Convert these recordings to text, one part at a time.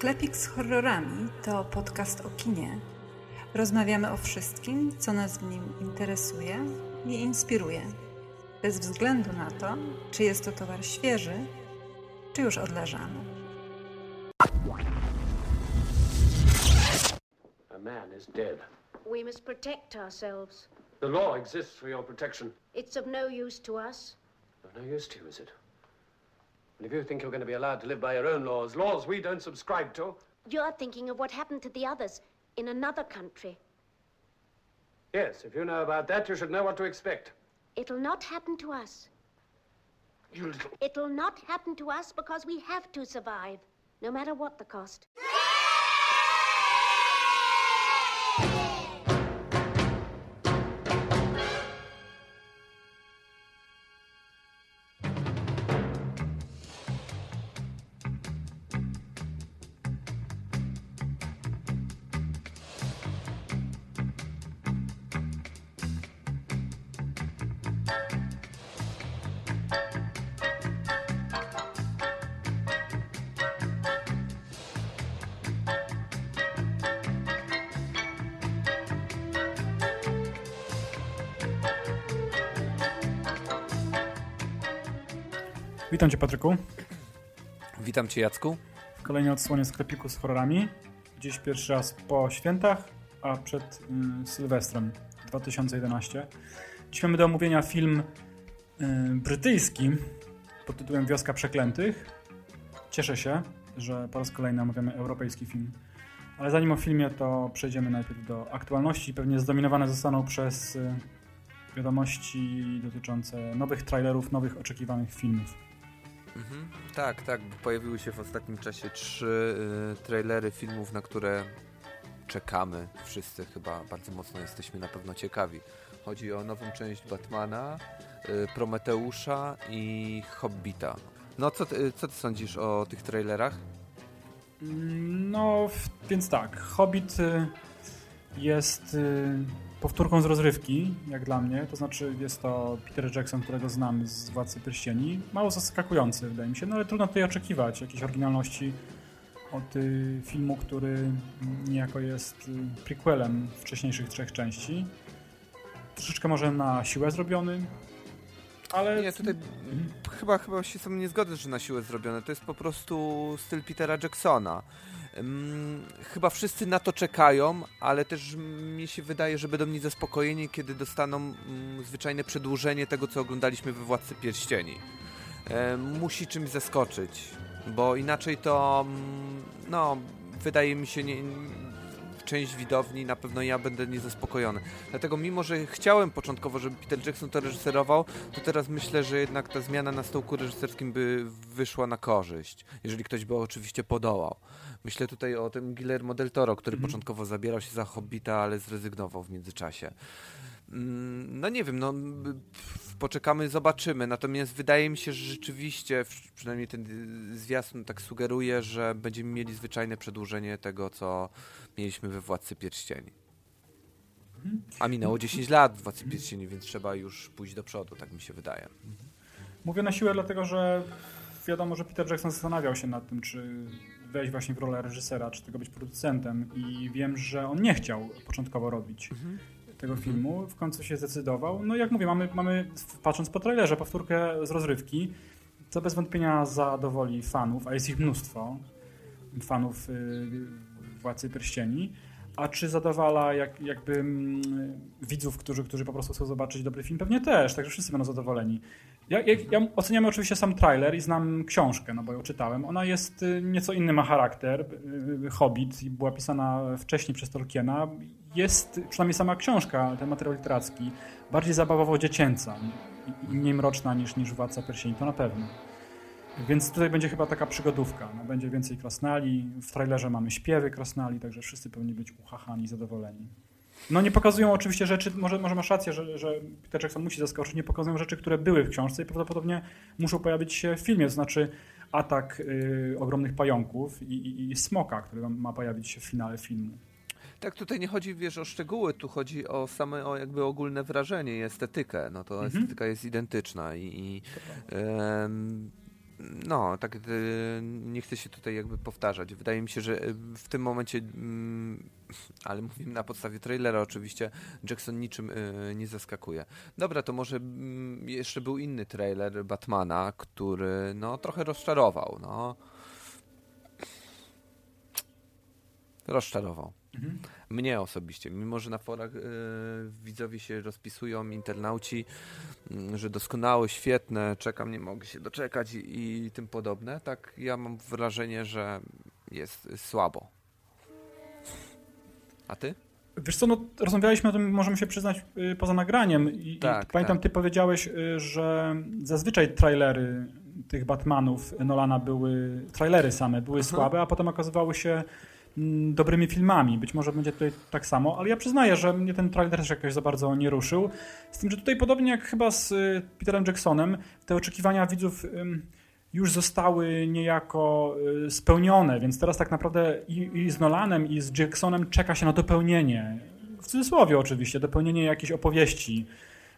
Sklepik z horrorami to podcast o kinie. Rozmawiamy o wszystkim, co nas w nim interesuje i inspiruje. Bez względu na to, czy jest to towar świeży, czy już odleżany. A man is dead. We must protect ourselves. The law exists for your protection. It's of no use to us. Of no use to you, is it? And if you think you're going to be allowed to live by your own laws, laws we don't subscribe to, You're thinking of what happened to the others in another country. yes, if you know about that, you should know what to expect. It'll not happen to us. You little... It'll not happen to us because we have to survive, no matter what the cost. Witam Cię Patryku Witam Cię Jacku. w kolejnej odsłonie sklepiku z horrorami. Dziś pierwszy raz po świętach, a przed y, Sylwestrem 2011. Dziś mamy do omówienia film y, brytyjski pod tytułem Wioska Przeklętych. Cieszę się, że po raz kolejny omawiamy europejski film. Ale zanim o filmie, to przejdziemy najpierw do aktualności. Pewnie zdominowane zostaną przez y, wiadomości dotyczące nowych trailerów, nowych oczekiwanych filmów. Mhm. Tak, tak. Pojawiły się w ostatnim czasie trzy y, trailery filmów, na które czekamy. Wszyscy chyba bardzo mocno jesteśmy na pewno ciekawi. Chodzi o nową część Batmana, y, Prometeusza i Hobbita. No co ty, co ty sądzisz o tych trailerach? No, więc tak. Hobbit y, jest y, powtórką z rozrywki, jak dla mnie. To znaczy, jest to Peter Jackson, którego znamy z Władcy Pierścieni. Mało zaskakujący, wydaje mi się, no ale trudno tutaj oczekiwać jakiejś oryginalności od y, filmu, który niejako jest y, prequelem wcześniejszych trzech części. Troszeczkę może na siłę zrobiony, ale... Nie, tutaj chyba, chyba się sam nie zgodzę, że na siłę zrobione. To jest po prostu styl Petera Jacksona. Ym, chyba wszyscy na to czekają, ale też mi się wydaje, że będą mniej zaspokojeni, kiedy dostaną mm, zwyczajne przedłużenie tego, co oglądaliśmy we Władcy Pierścieni. Musi czymś zaskoczyć, bo inaczej to, mm, no, wydaje mi się, nie, część widowni, na pewno ja będę niezaspokojony. Dlatego mimo, że chciałem początkowo, żeby Peter Jackson to reżyserował, to teraz myślę, że jednak ta zmiana na stołku reżyserskim by wyszła na korzyść, jeżeli ktoś by oczywiście podołał. Myślę tutaj o tym Guillermo del Toro, który początkowo zabierał się za Hobbita, ale zrezygnował w międzyczasie. Mm, No nie wiem, no poczekamy, zobaczymy. Natomiast wydaje mi się, że rzeczywiście, przynajmniej ten y, zwiastun tak sugeruje, że będziemy mieli zwyczajne przedłużenie tego, co mieliśmy we Władcy Pierścieni. A minęło 10 lat w Władcy Pierścieni, więc trzeba już pójść do przodu, tak mi się wydaje. Mówię na siłę, dlatego że wiadomo, że Peter Jackson zastanawiał się nad tym, czy wejść właśnie w rolę reżysera, czy tego być producentem i wiem, że on nie chciał początkowo robić tego filmu. W końcu się zdecydował. No jak mówię, mamy, mamy patrząc po trailerze, powtórkę z rozrywki, co bez wątpienia zadowoli fanów, a jest ich mnóstwo, fanów y, Władcy Pierścieni. A czy zadowala jak, jakby mm, widzów, którzy, którzy po prostu chcą zobaczyć dobry film? Pewnie też, także wszyscy będą zadowoleni. Ja, ja, ja oceniam oczywiście sam trailer i znam książkę, no bo ją czytałem. Ona jest y, nieco inny ma charakter. y, Hobbit i była pisana wcześniej przez Tolkiena. Jest, przynajmniej sama książka, ten materiał literacki, bardziej zabawowo-dziecięca i, i mniej mroczna niż, niż Władca Pierścieni, to na pewno. Więc tutaj będzie chyba taka przygodówka. No, będzie więcej krasnali. W trailerze mamy śpiewy krasnali, także wszyscy powinni być uchachani, zadowoleni. No nie pokazują oczywiście rzeczy, może, może masz rację, że, że Peter Jackson musi zaskoczyć, nie pokazują rzeczy, które były w książce i prawdopodobnie muszą pojawić się w filmie, to znaczy atak y, ogromnych pająków i, i, i smoka, który ma pojawić się w finale filmu. Tak, tutaj nie chodzi, wiesz, o szczegóły, tu chodzi o same, o jakby ogólne wrażenie i estetykę. No to Mhm. estetyka jest identyczna i, i em, no, tak y, nie chcę się tutaj jakby powtarzać. Wydaje mi się, że y, w tym momencie, mm, ale mówimy na podstawie trailera oczywiście, Jackson niczym y, nie zaskakuje. Dobra, to może mm, jeszcze był inny trailer Batmana, który no trochę rozczarował, no. Rozczarował. Mhm. Mnie osobiście, mimo że na forach yy, widzowie się rozpisują, internauci, yy, że doskonałe, świetne, czekam, nie mogę się doczekać i, i tym podobne, tak ja mam wrażenie, że jest słabo. A ty? Wiesz co, no, rozmawialiśmy o tym, możemy się przyznać y, poza nagraniem i, tak, i pamiętam, tak. ty powiedziałeś, y, że zazwyczaj trailery tych Batmanów Nolana były, trailery same były Aha. słabe, a potem okazywały się dobrymi filmami. Być może będzie tutaj tak samo, ale ja przyznaję, że mnie ten trailer też jakoś za bardzo nie ruszył. Z tym, że tutaj podobnie jak chyba z y, Peterem Jacksonem, te oczekiwania widzów już zostały niejako y, spełnione, więc teraz tak naprawdę i, z Nolanem, i z Jacksonem czeka się na dopełnienie. W cudzysłowie oczywiście, dopełnienie jakiejś opowieści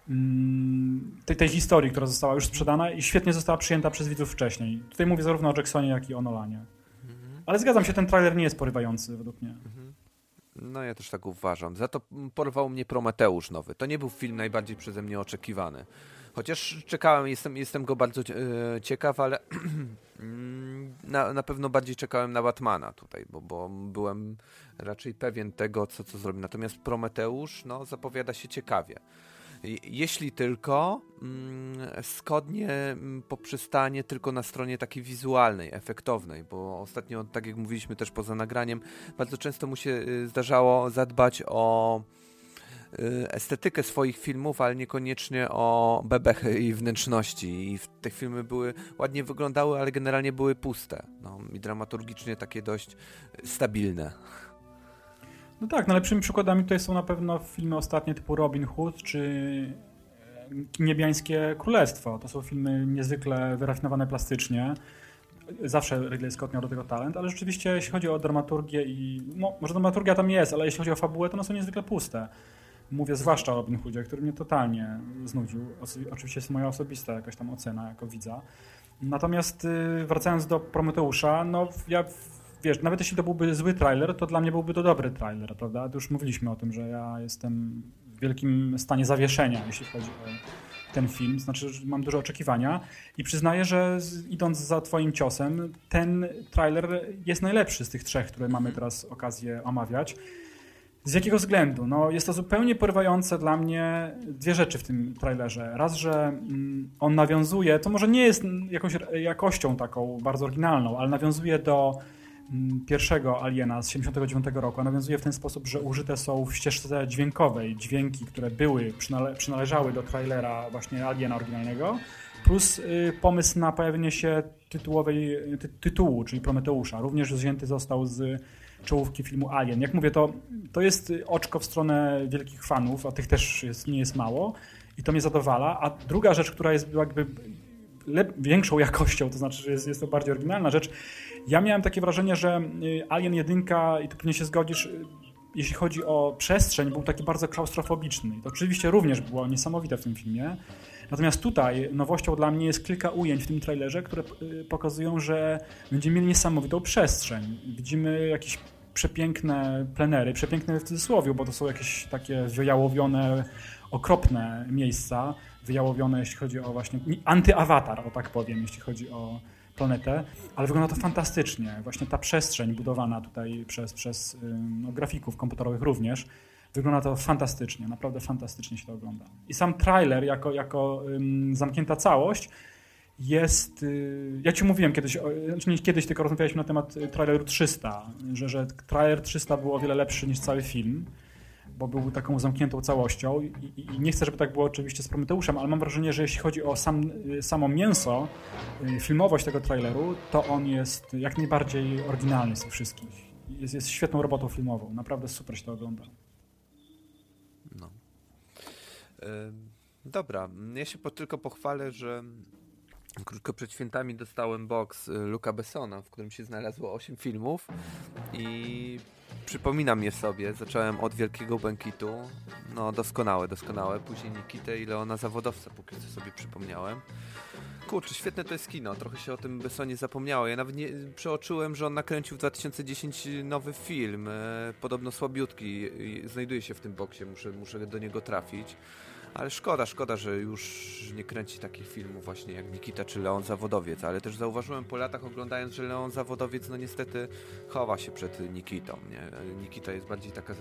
mm, tej, tej historii, która została już sprzedana i świetnie została przyjęta przez widzów wcześniej. Tutaj mówię zarówno o Jacksonie, jak i o Nolanie. Ale zgadzam się, ten trailer nie jest porywający według mnie. Mhm. No ja też tak uważam. Za to porwał mnie Prometeusz nowy. To nie był film najbardziej przeze mnie oczekiwany. Chociaż czekałem, jestem, jestem go bardzo e, ciekaw, ale na, na pewno bardziej czekałem na Batmana tutaj, bo, bo byłem raczej pewien tego, co, co zrobi. Natomiast Prometeusz no, zapowiada się ciekawie. Jeśli tylko mm, skodnie mm, poprzestanie tylko na stronie takiej wizualnej, efektownej, bo ostatnio, tak jak mówiliśmy też poza nagraniem, bardzo często mu się y, zdarzało zadbać o y, estetykę swoich filmów, ale niekoniecznie o bebechy i wnętrzności. I te filmy były ładnie wyglądały, ale generalnie były puste. No, I dramaturgicznie takie dość stabilne. No tak, najlepszymi przykładami tutaj są na pewno filmy ostatnie typu Robin Hood czy e, Niebiańskie Królestwo. To są filmy niezwykle wyrafinowane plastycznie. Zawsze Ridley Scott miał do tego talent, ale rzeczywiście jeśli chodzi o dramaturgię i... No, może dramaturgia tam jest, ale jeśli chodzi o fabułę, to one są niezwykle puste. Mówię zwłaszcza o Robin Hoodzie, który mnie totalnie znudził. Oczywiście jest moja osobista jakaś tam ocena jako widza. Natomiast y, wracając do Prometeusza, no ja wiesz, nawet jeśli to byłby zły trailer, to dla mnie byłby to dobry trailer, prawda? To już mówiliśmy o tym, że ja jestem w wielkim stanie zawieszenia, jeśli chodzi o ten film, znaczy, że mam duże oczekiwania i przyznaję, że idąc za twoim ciosem, ten trailer jest najlepszy z tych trzech, które mamy mhm. teraz okazję omawiać. Z jakiego względu? No, jest to zupełnie porywające dla mnie dwie rzeczy w tym trailerze. Raz, że mm, on nawiązuje, to może nie jest jakąś jakością taką bardzo oryginalną, ale nawiązuje do pierwszego Aliena z 79 roku, nawiązuje w ten sposób, że użyte są w ścieżce dźwiękowej dźwięki, które były, przynale przynależały do trailera właśnie Aliena oryginalnego, plus y, pomysł na pojawienie się tytułowej, ty, tytułu, czyli Prometeusza. Również wzięty został z czołówki filmu Alien. Jak mówię, to, to jest oczko w stronę wielkich fanów, a tych też jest, nie jest mało i to mnie zadowala. A druga rzecz, która jest jakby większą jakością, to znaczy, że jest, jest to bardziej oryginalna rzecz. Ja miałem takie wrażenie, że y, Alien 1, i tu pewnie się zgodzisz, y, jeśli chodzi o przestrzeń, był taki bardzo klaustrofobiczny. To oczywiście również było niesamowite w tym filmie. Natomiast tutaj nowością dla mnie jest kilka ujęć w tym trailerze, które y, pokazują, że będziemy mieli niesamowitą przestrzeń. Widzimy jakieś przepiękne plenery, przepiękne w cudzysłowie, bo to są jakieś takie wyjałowione, okropne miejsca, wyjałowione, jeśli chodzi o właśnie antyawatar, o tak powiem, jeśli chodzi o planetę, ale wygląda to fantastycznie. Właśnie ta przestrzeń budowana tutaj przez, przez no, grafików komputerowych również, wygląda to fantastycznie, naprawdę fantastycznie się to ogląda. I sam trailer jako, jako zamknięta całość jest, y, ja ci mówiłem kiedyś, znaczy nie kiedyś, tylko rozmawialiśmy na temat traileru 300, że, że trailer 300 był o wiele lepszy niż cały film bo był taką zamkniętą całością I, i, nie chcę, żeby tak było oczywiście z Prometeuszem, ale mam wrażenie, że jeśli chodzi o sam, samo mięso, y, filmowość tego traileru, to on jest jak najbardziej oryginalny z wszystkich. Jest, jest świetną robotą filmową, naprawdę super się to ogląda. No. dobra, ja się po, tylko pochwalę, że Krótko przed świętami dostałem box y, Luca Bessona, w którym się znalazło 8 filmów i przypominam je sobie. Zacząłem od Wielkiego Bankitu. No, doskonałe, doskonałe. Później Nikitę i Leona Zawodowca, póki co sobie przypomniałem. kurczę, świetne to jest kino. Trochę się o tym Bessonie zapomniało. Ja nawet nie przeoczyłem, że on nakręcił w 2010 nowy film. E, podobno słabiutki. Znajduje się w tym boksie, muszę, muszę do niego trafić. Ale szkoda, szkoda, że już nie kręci takich filmów właśnie jak Nikita czy Leon Zawodowiec, ale też zauważyłem po latach oglądając, że Leon Zawodowiec no niestety chowa się przed Nikitą. Nie? Nikita jest bardziej taka e,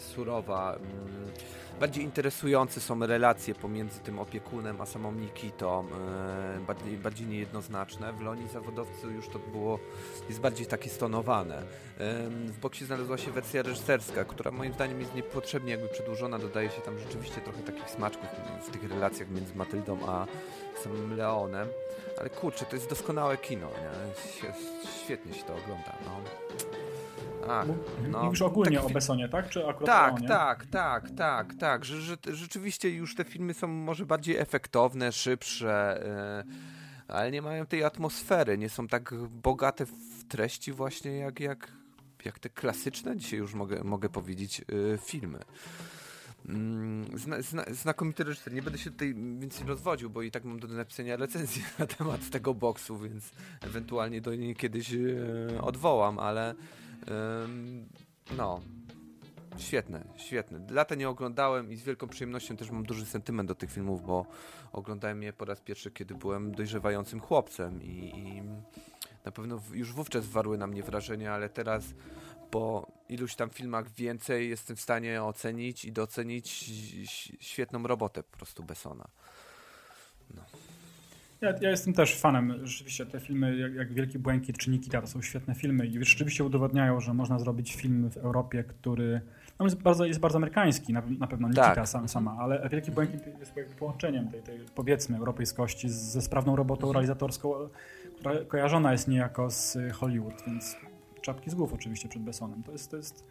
surowa, mm, bardziej interesujące są relacje pomiędzy tym opiekunem a samą Nikitą, e, bardziej, bardziej niejednoznaczne. W Leonie Zawodowcu już to było, jest bardziej takie stonowane. W boksie znalazła się wersja reżyserska, która moim zdaniem jest niepotrzebnie jakby przedłużona, dodaje się tam rzeczywiście trochę takich smaczków w tych relacjach między Matyldą a samym Leonem. Ale kurczę, to jest doskonałe kino, nie? Świetnie się to ogląda, no. Ach, no, Mówisz ogólnie o Bessonie, tak? Czy akurat tak, tak, tak, tak, tak. Że, że, rzeczywiście już te filmy są może bardziej efektowne, szybsze, yy, ale nie mają tej atmosfery, nie są tak bogate w treści właśnie jak, jak, jak te klasyczne, dzisiaj już mogę, mogę powiedzieć, yy, filmy. Mm, zna, zna, znakomity reżyser. Nie będę się tutaj więcej rozwodził, bo i tak mam do napisania recenzję na temat tego boksu, więc ewentualnie do niej kiedyś e, odwołam, ale no. Świetne, świetne. Lata nie oglądałem i z wielką przyjemnością też mam duży sentyment do tych filmów, bo oglądałem je po raz pierwszy, kiedy byłem dojrzewającym chłopcem i, i na pewno już wówczas warły na mnie wrażenie, ale teraz po iluś tam filmach więcej jestem w stanie ocenić i docenić świetną robotę po prostu Bessona. No. Ja, ja, jestem też fanem. Rzeczywiście te filmy jak, jak Wielki Błękit czy Nikita to są świetne filmy i rzeczywiście udowodniają, że można zrobić film w Europie, który no jest, bardzo, jest bardzo amerykański, na, na pewno Nikita tak. sam, sama, ale Wielki Błękit jest jakby połączeniem tej, tej powiedzmy europejskości ze sprawną robotą realizatorską, która kojarzona jest niejako z Hollywood, więc czapki z głów oczywiście przed Bessonem. To jest, to jest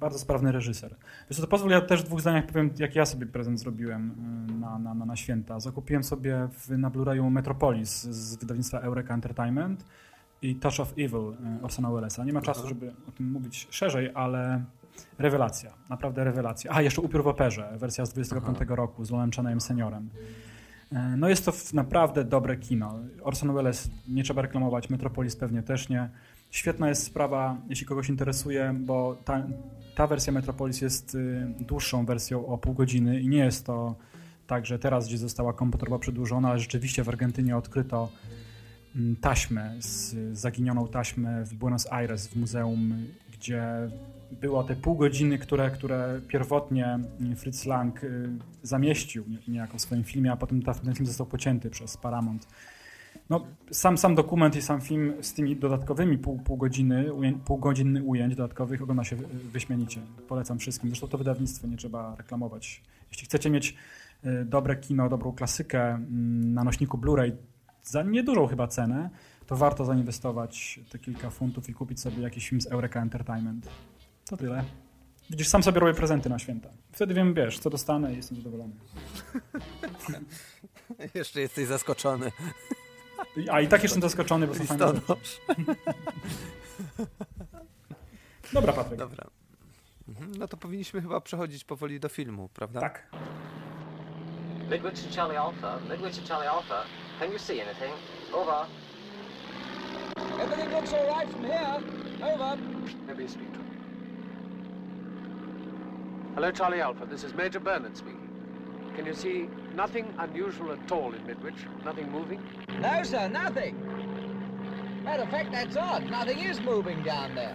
bardzo sprawny reżyser. Wiesz to pozwól, ja też w dwóch zdaniach powiem, jak ja sobie prezent zrobiłem y, na, na, na święta. Zakupiłem sobie w, na Blu-rayu Metropolis z wydawnictwa Eureka Entertainment i Touch of Evil y, Orsona Wellesa. Nie ma czasu, żeby o tym mówić szerzej, ale rewelacja, naprawdę rewelacja. A, jeszcze Upiór w operze, wersja z 25 Aha. roku z Lonem Chaneyem seniorem. Y, no jest to naprawdę dobre kino. Orson Welles nie trzeba reklamować, Metropolis pewnie też nie. Świetna jest sprawa, jeśli kogoś interesuje, bo ta, ta wersja Metropolis jest y, dłuższą wersją o pół godziny i nie jest to tak, że teraz, gdzie została komputerowa przedłużona, ale rzeczywiście w Argentynie odkryto mm, taśmę, z, zaginioną taśmę w Buenos Aires w muzeum, gdzie było te pół godziny, które, które pierwotnie Fritz Lang y, zamieścił niejako w swoim filmie, a potem ten film został pocięty przez Paramount. No, sam, sam dokument i sam film z tymi dodatkowymi pół, pół godziny, ujęć, półgodzinny ujęć dodatkowych ogląda się wyśmienicie. Polecam wszystkim. Zresztą to wydawnictwo nie trzeba reklamować. Jeśli chcecie mieć y, dobre kino, dobrą klasykę mm, na nośniku Blu-ray za niedużą chyba cenę, to warto zainwestować te kilka funtów i kupić sobie jakiś film z Eureka Entertainment. To tyle. Widzisz, sam sobie robię prezenty na święta. Wtedy wiem, wiesz, co dostanę i jestem zadowolony. Jeszcze jesteś zaskoczony. A i tak jestem zaskoczony, bo są fajne Dobra, Patryk. Dobra. Mhm, no to powinniśmy chyba przechodzić powoli do filmu, prawda? Tak. Midwich to Charlie Alpha. Midwich to Charlie Alpha. Can you see anything? Over. Everything looks all right from here. Over. Maybe speak to him. Hello, Charlie Alpha. This is Major Bernard speaking. Can you see nothing unusual at all in Midwich? Nothing moving? No, sir, nothing. Matter of fact, that's odd. Nothing is moving down there.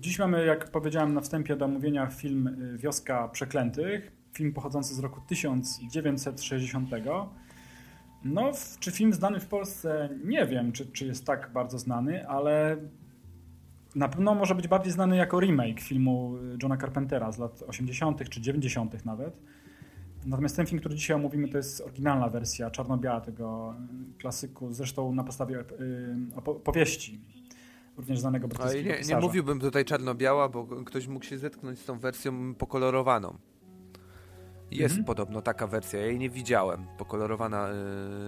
Dziś mamy, jak powiedziałem na wstępie do omówienia, film y, Wioska Przeklętych. Film pochodzący z roku 1960. No, czy film znany w Polsce? Nie wiem, czy, czy jest tak bardzo znany, ale na pewno może być bardziej znany jako remake filmu Johna Carpentera z lat 80. czy 90. nawet. Natomiast ten film, który dzisiaj omówimy, to jest oryginalna wersja, czarno-biała tego klasyku, zresztą na podstawie y, powieści również znanego brytyjskiego nie, nie mówiłbym tutaj czarno-biała, bo ktoś mógł się zetknąć z tą wersją pokolorowaną. Jest mhm. podobno taka wersja, ja jej nie widziałem. Pokolorowana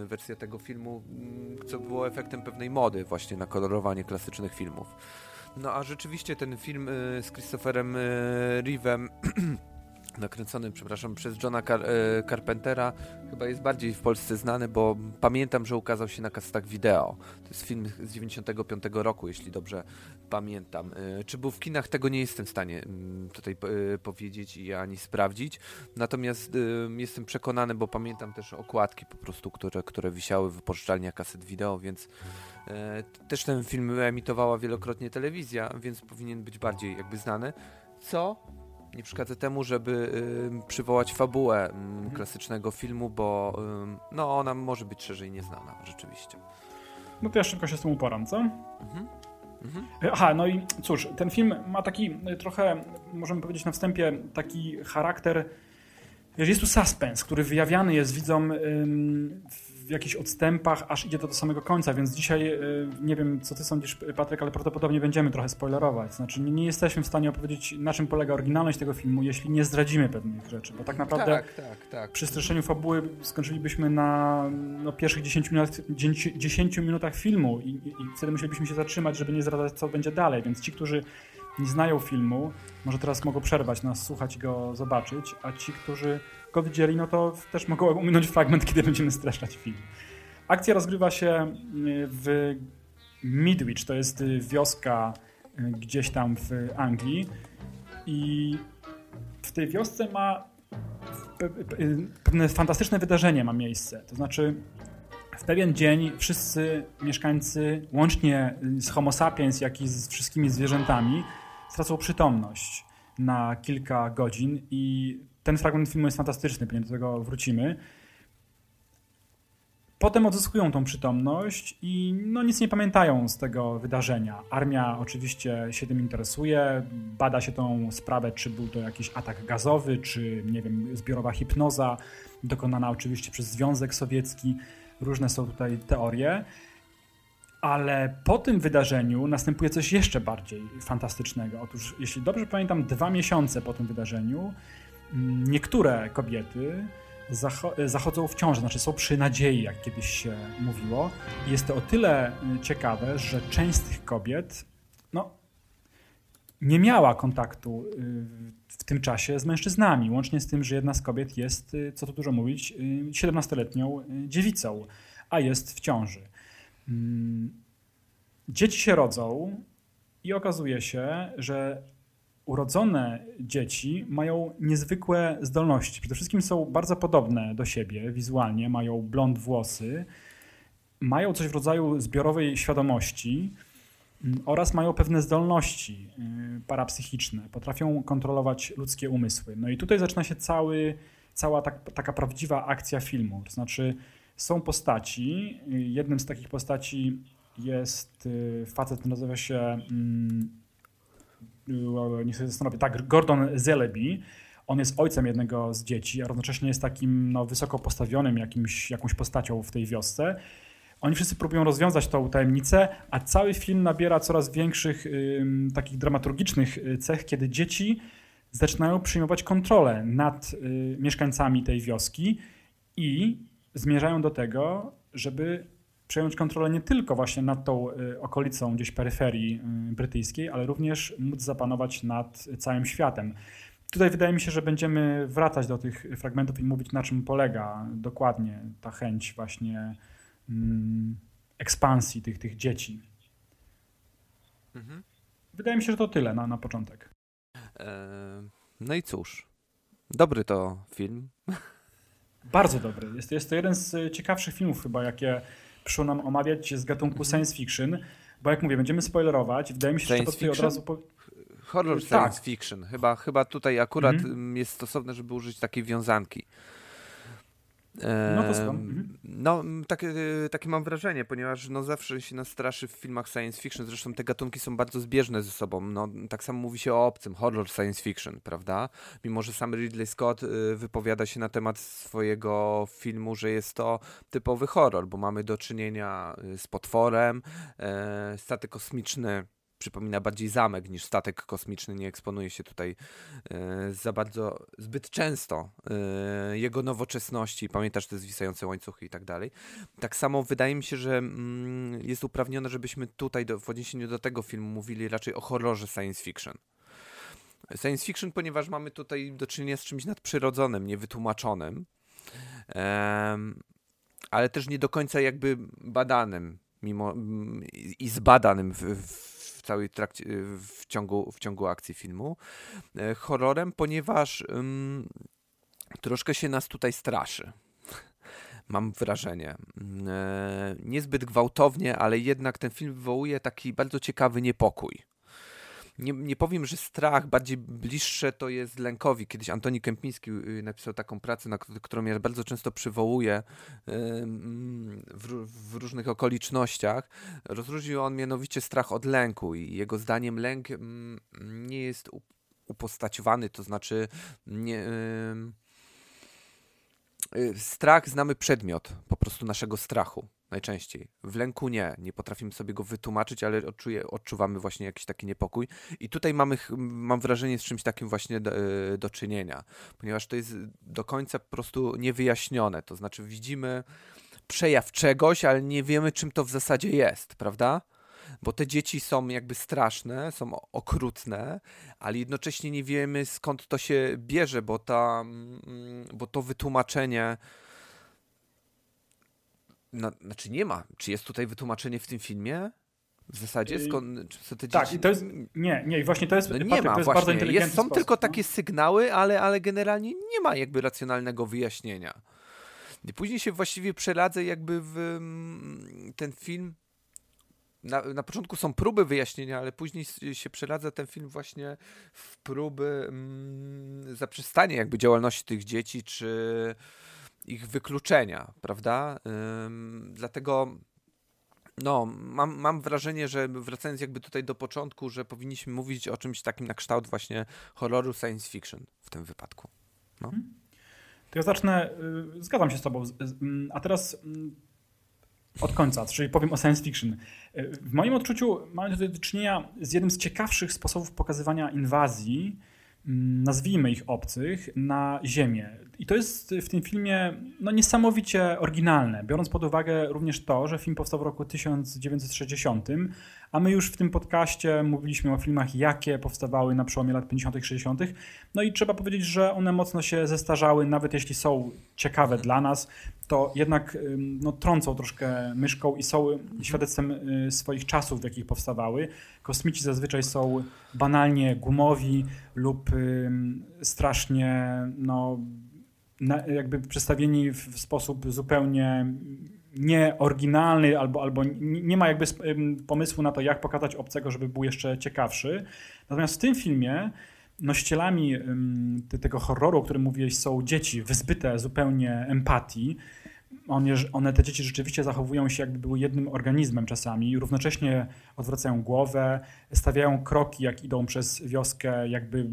y, wersja tego filmu, y, co było efektem pewnej mody właśnie na kolorowanie klasycznych filmów. No a rzeczywiście ten film y, z Christopherem y, Reeve'em nakręcony, przepraszam, przez Johna Car e, Carpentera, chyba jest bardziej w Polsce znany, bo pamiętam, że ukazał się na kasetach wideo. To jest film z 95 roku, jeśli dobrze pamiętam. E, czy był w kinach, tego nie jestem w stanie mm, tutaj e, powiedzieć i ani sprawdzić. Natomiast jestem przekonany, bo pamiętam też okładki po prostu, które, które wisiały w wypożyczalniach kaset wideo, więc też ten film emitowała wielokrotnie telewizja, więc powinien być bardziej jakby znany. Co nie przeszkadza temu, żeby y, przywołać fabułę y, klasycznego filmu, bo y, no ona może być szerzej nieznana, rzeczywiście. No to ja szybko się z tym uporam, co? Mhm. Mhm. Aha, no i cóż, ten film ma taki y, trochę, możemy powiedzieć na wstępie, taki charakter, jest tu suspens, który wyjawiany jest widzom w w jakichś odstępach, aż idzie to do samego końca, więc dzisiaj y, nie wiem, co ty sądzisz, Patryk, ale prawdopodobnie będziemy trochę spoilerować. Znaczy, nie, jesteśmy w stanie opowiedzieć, na czym polega oryginalność tego filmu, jeśli nie zdradzimy pewnych rzeczy, bo tak naprawdę tak, tak, tak. przy streszczeniu fabuły skończylibyśmy na no, pierwszych 10, minut, 10 minutach filmu i, i wtedy musielibyśmy się zatrzymać, żeby nie zdradzać, co będzie dalej, więc ci, którzy nie znają filmu, może teraz mogą przerwać nas, słuchać go, zobaczyć, a ci, którzy go widzieli, no to też mogą ominąć fragment, kiedy będziemy streszczać film. Akcja rozgrywa się y, w Midwich, to jest y, wioska y, gdzieś tam w Anglii i w tej wiosce ma pewne fantastyczne wydarzenie ma miejsce. To znaczy w pewien dzień wszyscy mieszkańcy, łącznie z homo sapiens, jak i z wszystkimi zwierzętami, stracą przytomność na kilka godzin i ten fragment filmu jest fantastyczny, pewnie do tego wrócimy. Potem odzyskują tą przytomność i no, nic nie pamiętają z tego wydarzenia. Armia oczywiście się tym interesuje, bada się tą sprawę, czy był to jakiś atak gazowy, czy nie wiem, zbiorowa hipnoza, dokonana oczywiście przez Związek Sowiecki. Różne są tutaj teorie. Ale po tym wydarzeniu następuje coś jeszcze bardziej fantastycznego. Otóż, jeśli dobrze pamiętam, dwa miesiące po tym wydarzeniu niektóre kobiety zachodzą w ciążę, znaczy są przy nadziei, jak kiedyś się mówiło. Jest to o tyle y, ciekawe, że część z tych kobiet no, nie miała kontaktu y, w tym czasie z mężczyznami, łącznie z tym, że jedna z kobiet jest, y, co tu dużo mówić, 17-letnią dziewicą, a jest w ciąży. Mm, dzieci się rodzą i okazuje się, że urodzone dzieci mają niezwykłe zdolności. Przede wszystkim są bardzo podobne do siebie wizualnie, mają blond włosy, mają coś w rodzaju zbiorowej świadomości mm, oraz mają pewne zdolności y, parapsychiczne, potrafią kontrolować ludzkie umysły. No i tutaj zaczyna się cały, cała tak, taka prawdziwa akcja filmu. To znaczy są postaci, y, jednym z takich postaci jest y, facet, nazywa się mm, niech sobie zastanowię, tak, Gordon Zelleby, on jest ojcem jednego z dzieci, a równocześnie jest takim no, wysoko postawionym jakimś, jakąś postacią w tej wiosce. Oni wszyscy próbują rozwiązać tą tajemnicę, a cały film nabiera coraz większych takich dramaturgicznych y, cech, kiedy dzieci zaczynają przyjmować kontrolę nad y, mieszkańcami tej wioski i zmierzają do tego, żeby przejąć kontrolę nie tylko właśnie nad tą y, okolicą gdzieś peryferii y, brytyjskiej, ale również móc zapanować nad całym światem. Tutaj wydaje mi się, że będziemy wracać do tych fragmentów i mówić, na czym polega dokładnie ta chęć właśnie mm, ekspansji tych, tych dzieci. Mhm. Wydaje mi się, że to tyle na, na początek. no i cóż, dobry to film. Bardzo dobry. Jest, jest to jeden z ciekawszych filmów chyba, jakie przyszło nam omawiać z gatunku mhm. science fiction, bo jak mówię, będziemy spoilerować. Wydaje mi się, science że to od razu... Po... Horror tak. science fiction. Chyba, chyba tutaj akurat mhm. jest stosowne, żeby użyć takiej wiązanki. No to? Mhm. No, takie, takie mam wrażenie, ponieważ no, zawsze się nastraszy w filmach science fiction, zresztą te gatunki są bardzo zbieżne ze sobą. No, tak samo mówi się o obcym, horror science fiction, prawda? Mimo, że sam Ridley Scott y, wypowiada się na temat swojego filmu, że jest to typowy horror, bo mamy do czynienia y, z potworem, e, statek kosmiczny przypomina bardziej zamek niż statek kosmiczny, nie eksponuje się tutaj e, za bardzo, zbyt często e, jego nowoczesności, pamiętasz te zwisające łańcuchy i tak dalej. Tak samo wydaje mi się, że mm, jest uprawnione, żebyśmy tutaj do, w odniesieniu do tego filmu mówili raczej o horrorze science fiction. Science fiction, ponieważ mamy tutaj do czynienia z czymś nadprzyrodzonym, niewytłumaczonym, ale też nie do końca jakby badanym mimo, mm, i zbadanym w, w całej trakcie, w ciągu, w ciągu akcji filmu. E, horrorem, ponieważ ym, troszkę się nas tutaj straszy. Mam wrażenie. Mm, E, niezbyt gwałtownie, ale jednak ten film wywołuje taki bardzo ciekawy niepokój. Nie, nie powiem, że strach, bardziej bliższe to jest lękowi. Kiedyś Antoni Kępiński y, napisał taką pracę, na którą ja bardzo często przywołuję w, w różnych okolicznościach. Rozróżnił on mianowicie strach od lęku i jego zdaniem lęk nie jest upostaciowany, to znaczy nie, y, strach znamy przedmiot po prostu naszego strachu najczęściej. W lęku nie, nie potrafimy sobie go wytłumaczyć, ale odczuje, odczuwamy właśnie jakiś taki niepokój. I tutaj mamy, mam wrażenie, z czymś takim właśnie do, y, do czynienia, ponieważ to jest do końca po prostu niewyjaśnione. To znaczy widzimy przejaw czegoś, ale nie wiemy, czym to w zasadzie jest, prawda? Bo te dzieci są jakby straszne, są okrutne, ale jednocześnie nie wiemy skąd to się bierze, bo, ta, mm, bo to wytłumaczenie na, znaczy nie ma. Czy jest tutaj wytłumaczenie w tym filmie? W zasadzie Yy, skąd są te Tak, dzieci? i to jest. Nie, nie, i właśnie to jest. No nie Patryk, ma to jest bardzo właśnie. inteligentny Jest, są sposób, tylko no. takie sygnały, ale, ale generalnie nie ma jakby racjonalnego wyjaśnienia. I później się właściwie przeradza jakby w mm, ten film. Na, na początku są próby wyjaśnienia, ale później się przeradza ten film właśnie w próby mm, zaprzestania jakby działalności tych dzieci, czy ich wykluczenia, prawda? Dlatego no, mam, mam wrażenie, że wracając jakby tutaj do początku, że powinniśmy mówić o czymś takim na kształt właśnie horroru science fiction w tym wypadku. To ja zacznę, y, zgadzam się z tobą, mm, a teraz mm, od końca, czyli powiem o science fiction. Y, W moim odczuciu mamy tutaj do czynienia z jednym z ciekawszych sposobów pokazywania inwazji, mm, nazwijmy ich obcych, na Ziemię. I to jest w tym filmie no, niesamowicie oryginalne, biorąc pod uwagę również to, że film powstał w roku 1960, a my już w tym podcaście mówiliśmy o filmach, jakie powstawały na przełomie lat 50., 60. No i trzeba powiedzieć, że one mocno się zestarzały, nawet jeśli są ciekawe dla nas, to jednak no, trącą troszkę myszką i są świadectwem y, swoich czasów, w jakich powstawały. Kosmici zazwyczaj są banalnie gumowi lub strasznie no, jakby przedstawieni w, sposób zupełnie nieoryginalny albo, albo nie, ma jakby pomysłu na to, jak pokazać obcego, żeby był jeszcze ciekawszy. Natomiast w tym filmie nosicielami tego horroru, o którym mówiłeś, są dzieci wyzbyte zupełnie empatii. One, one, te dzieci rzeczywiście zachowują się, jakby były jednym organizmem czasami, równocześnie odwracają głowę, stawiają kroki, jak idą przez wioskę, jakby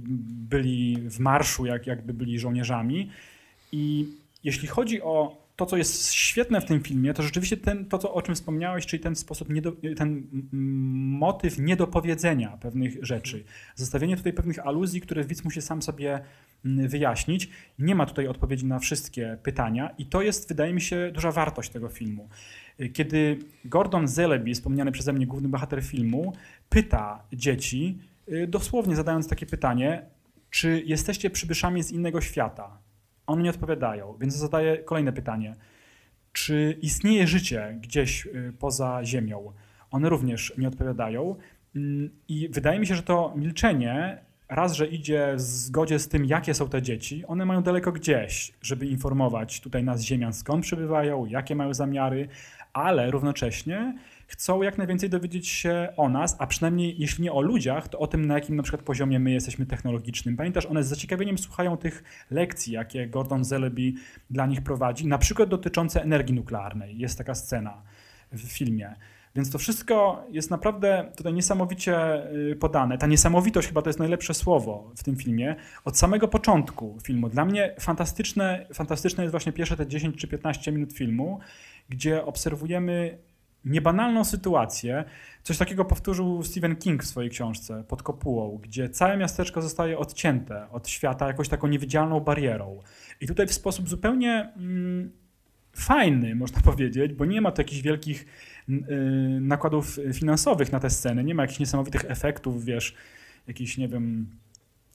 byli w marszu, jak, jakby byli żołnierzami. I jeśli chodzi o to, co jest świetne w tym filmie, to rzeczywiście ten, to, co, o czym wspomniałeś, czyli ten sposób, niedo, ten mm, motyw niedopowiedzenia pewnych rzeczy. Zostawienie tutaj pewnych aluzji, które widz musi sam sobie mm, wyjaśnić. Nie ma tutaj odpowiedzi na wszystkie pytania i to jest, wydaje mi się, duża wartość tego filmu. Kiedy Gordon Zeleby, wspomniany przeze mnie główny bohater filmu, pyta dzieci, y, dosłownie zadając takie pytanie, czy jesteście przybyszami z innego świata? One nie odpowiadają, więc zadaję kolejne pytanie. Czy istnieje życie gdzieś y, poza Ziemią? One również nie odpowiadają. Mm, I wydaje mi się, że to milczenie raz, że idzie w zgodzie z tym, jakie są te dzieci, one mają daleko gdzieś, żeby informować tutaj nas Ziemian, skąd przybywają, jakie mają zamiary, ale równocześnie chcą jak najwięcej dowiedzieć się o nas, a przynajmniej jeśli nie o ludziach, to o tym, na jakim na przykład poziomie my jesteśmy technologicznym. Pamiętasz, one z zaciekawieniem słuchają tych lekcji, jakie Gordon Zeleby dla nich prowadzi, na przykład dotyczące energii nuklearnej. Jest taka scena w filmie. Więc to wszystko jest naprawdę tutaj niesamowicie y, podane. Ta niesamowitość chyba to jest najlepsze słowo w tym filmie. Od samego początku filmu. Dla mnie fantastyczne, fantastyczne jest właśnie pierwsze te 10 czy 15 minut filmu, gdzie obserwujemy niebanalną sytuację. Coś takiego powtórzył Stephen King w swojej książce pod kopułą, gdzie całe miasteczko zostaje odcięte od świata jakąś taką niewidzialną barierą. I tutaj w sposób zupełnie mm, fajny, można powiedzieć, bo nie ma tu jakichś wielkich y, nakładów finansowych na te sceny, nie ma jakichś niesamowitych efektów, wiesz, jakichś, nie wiem,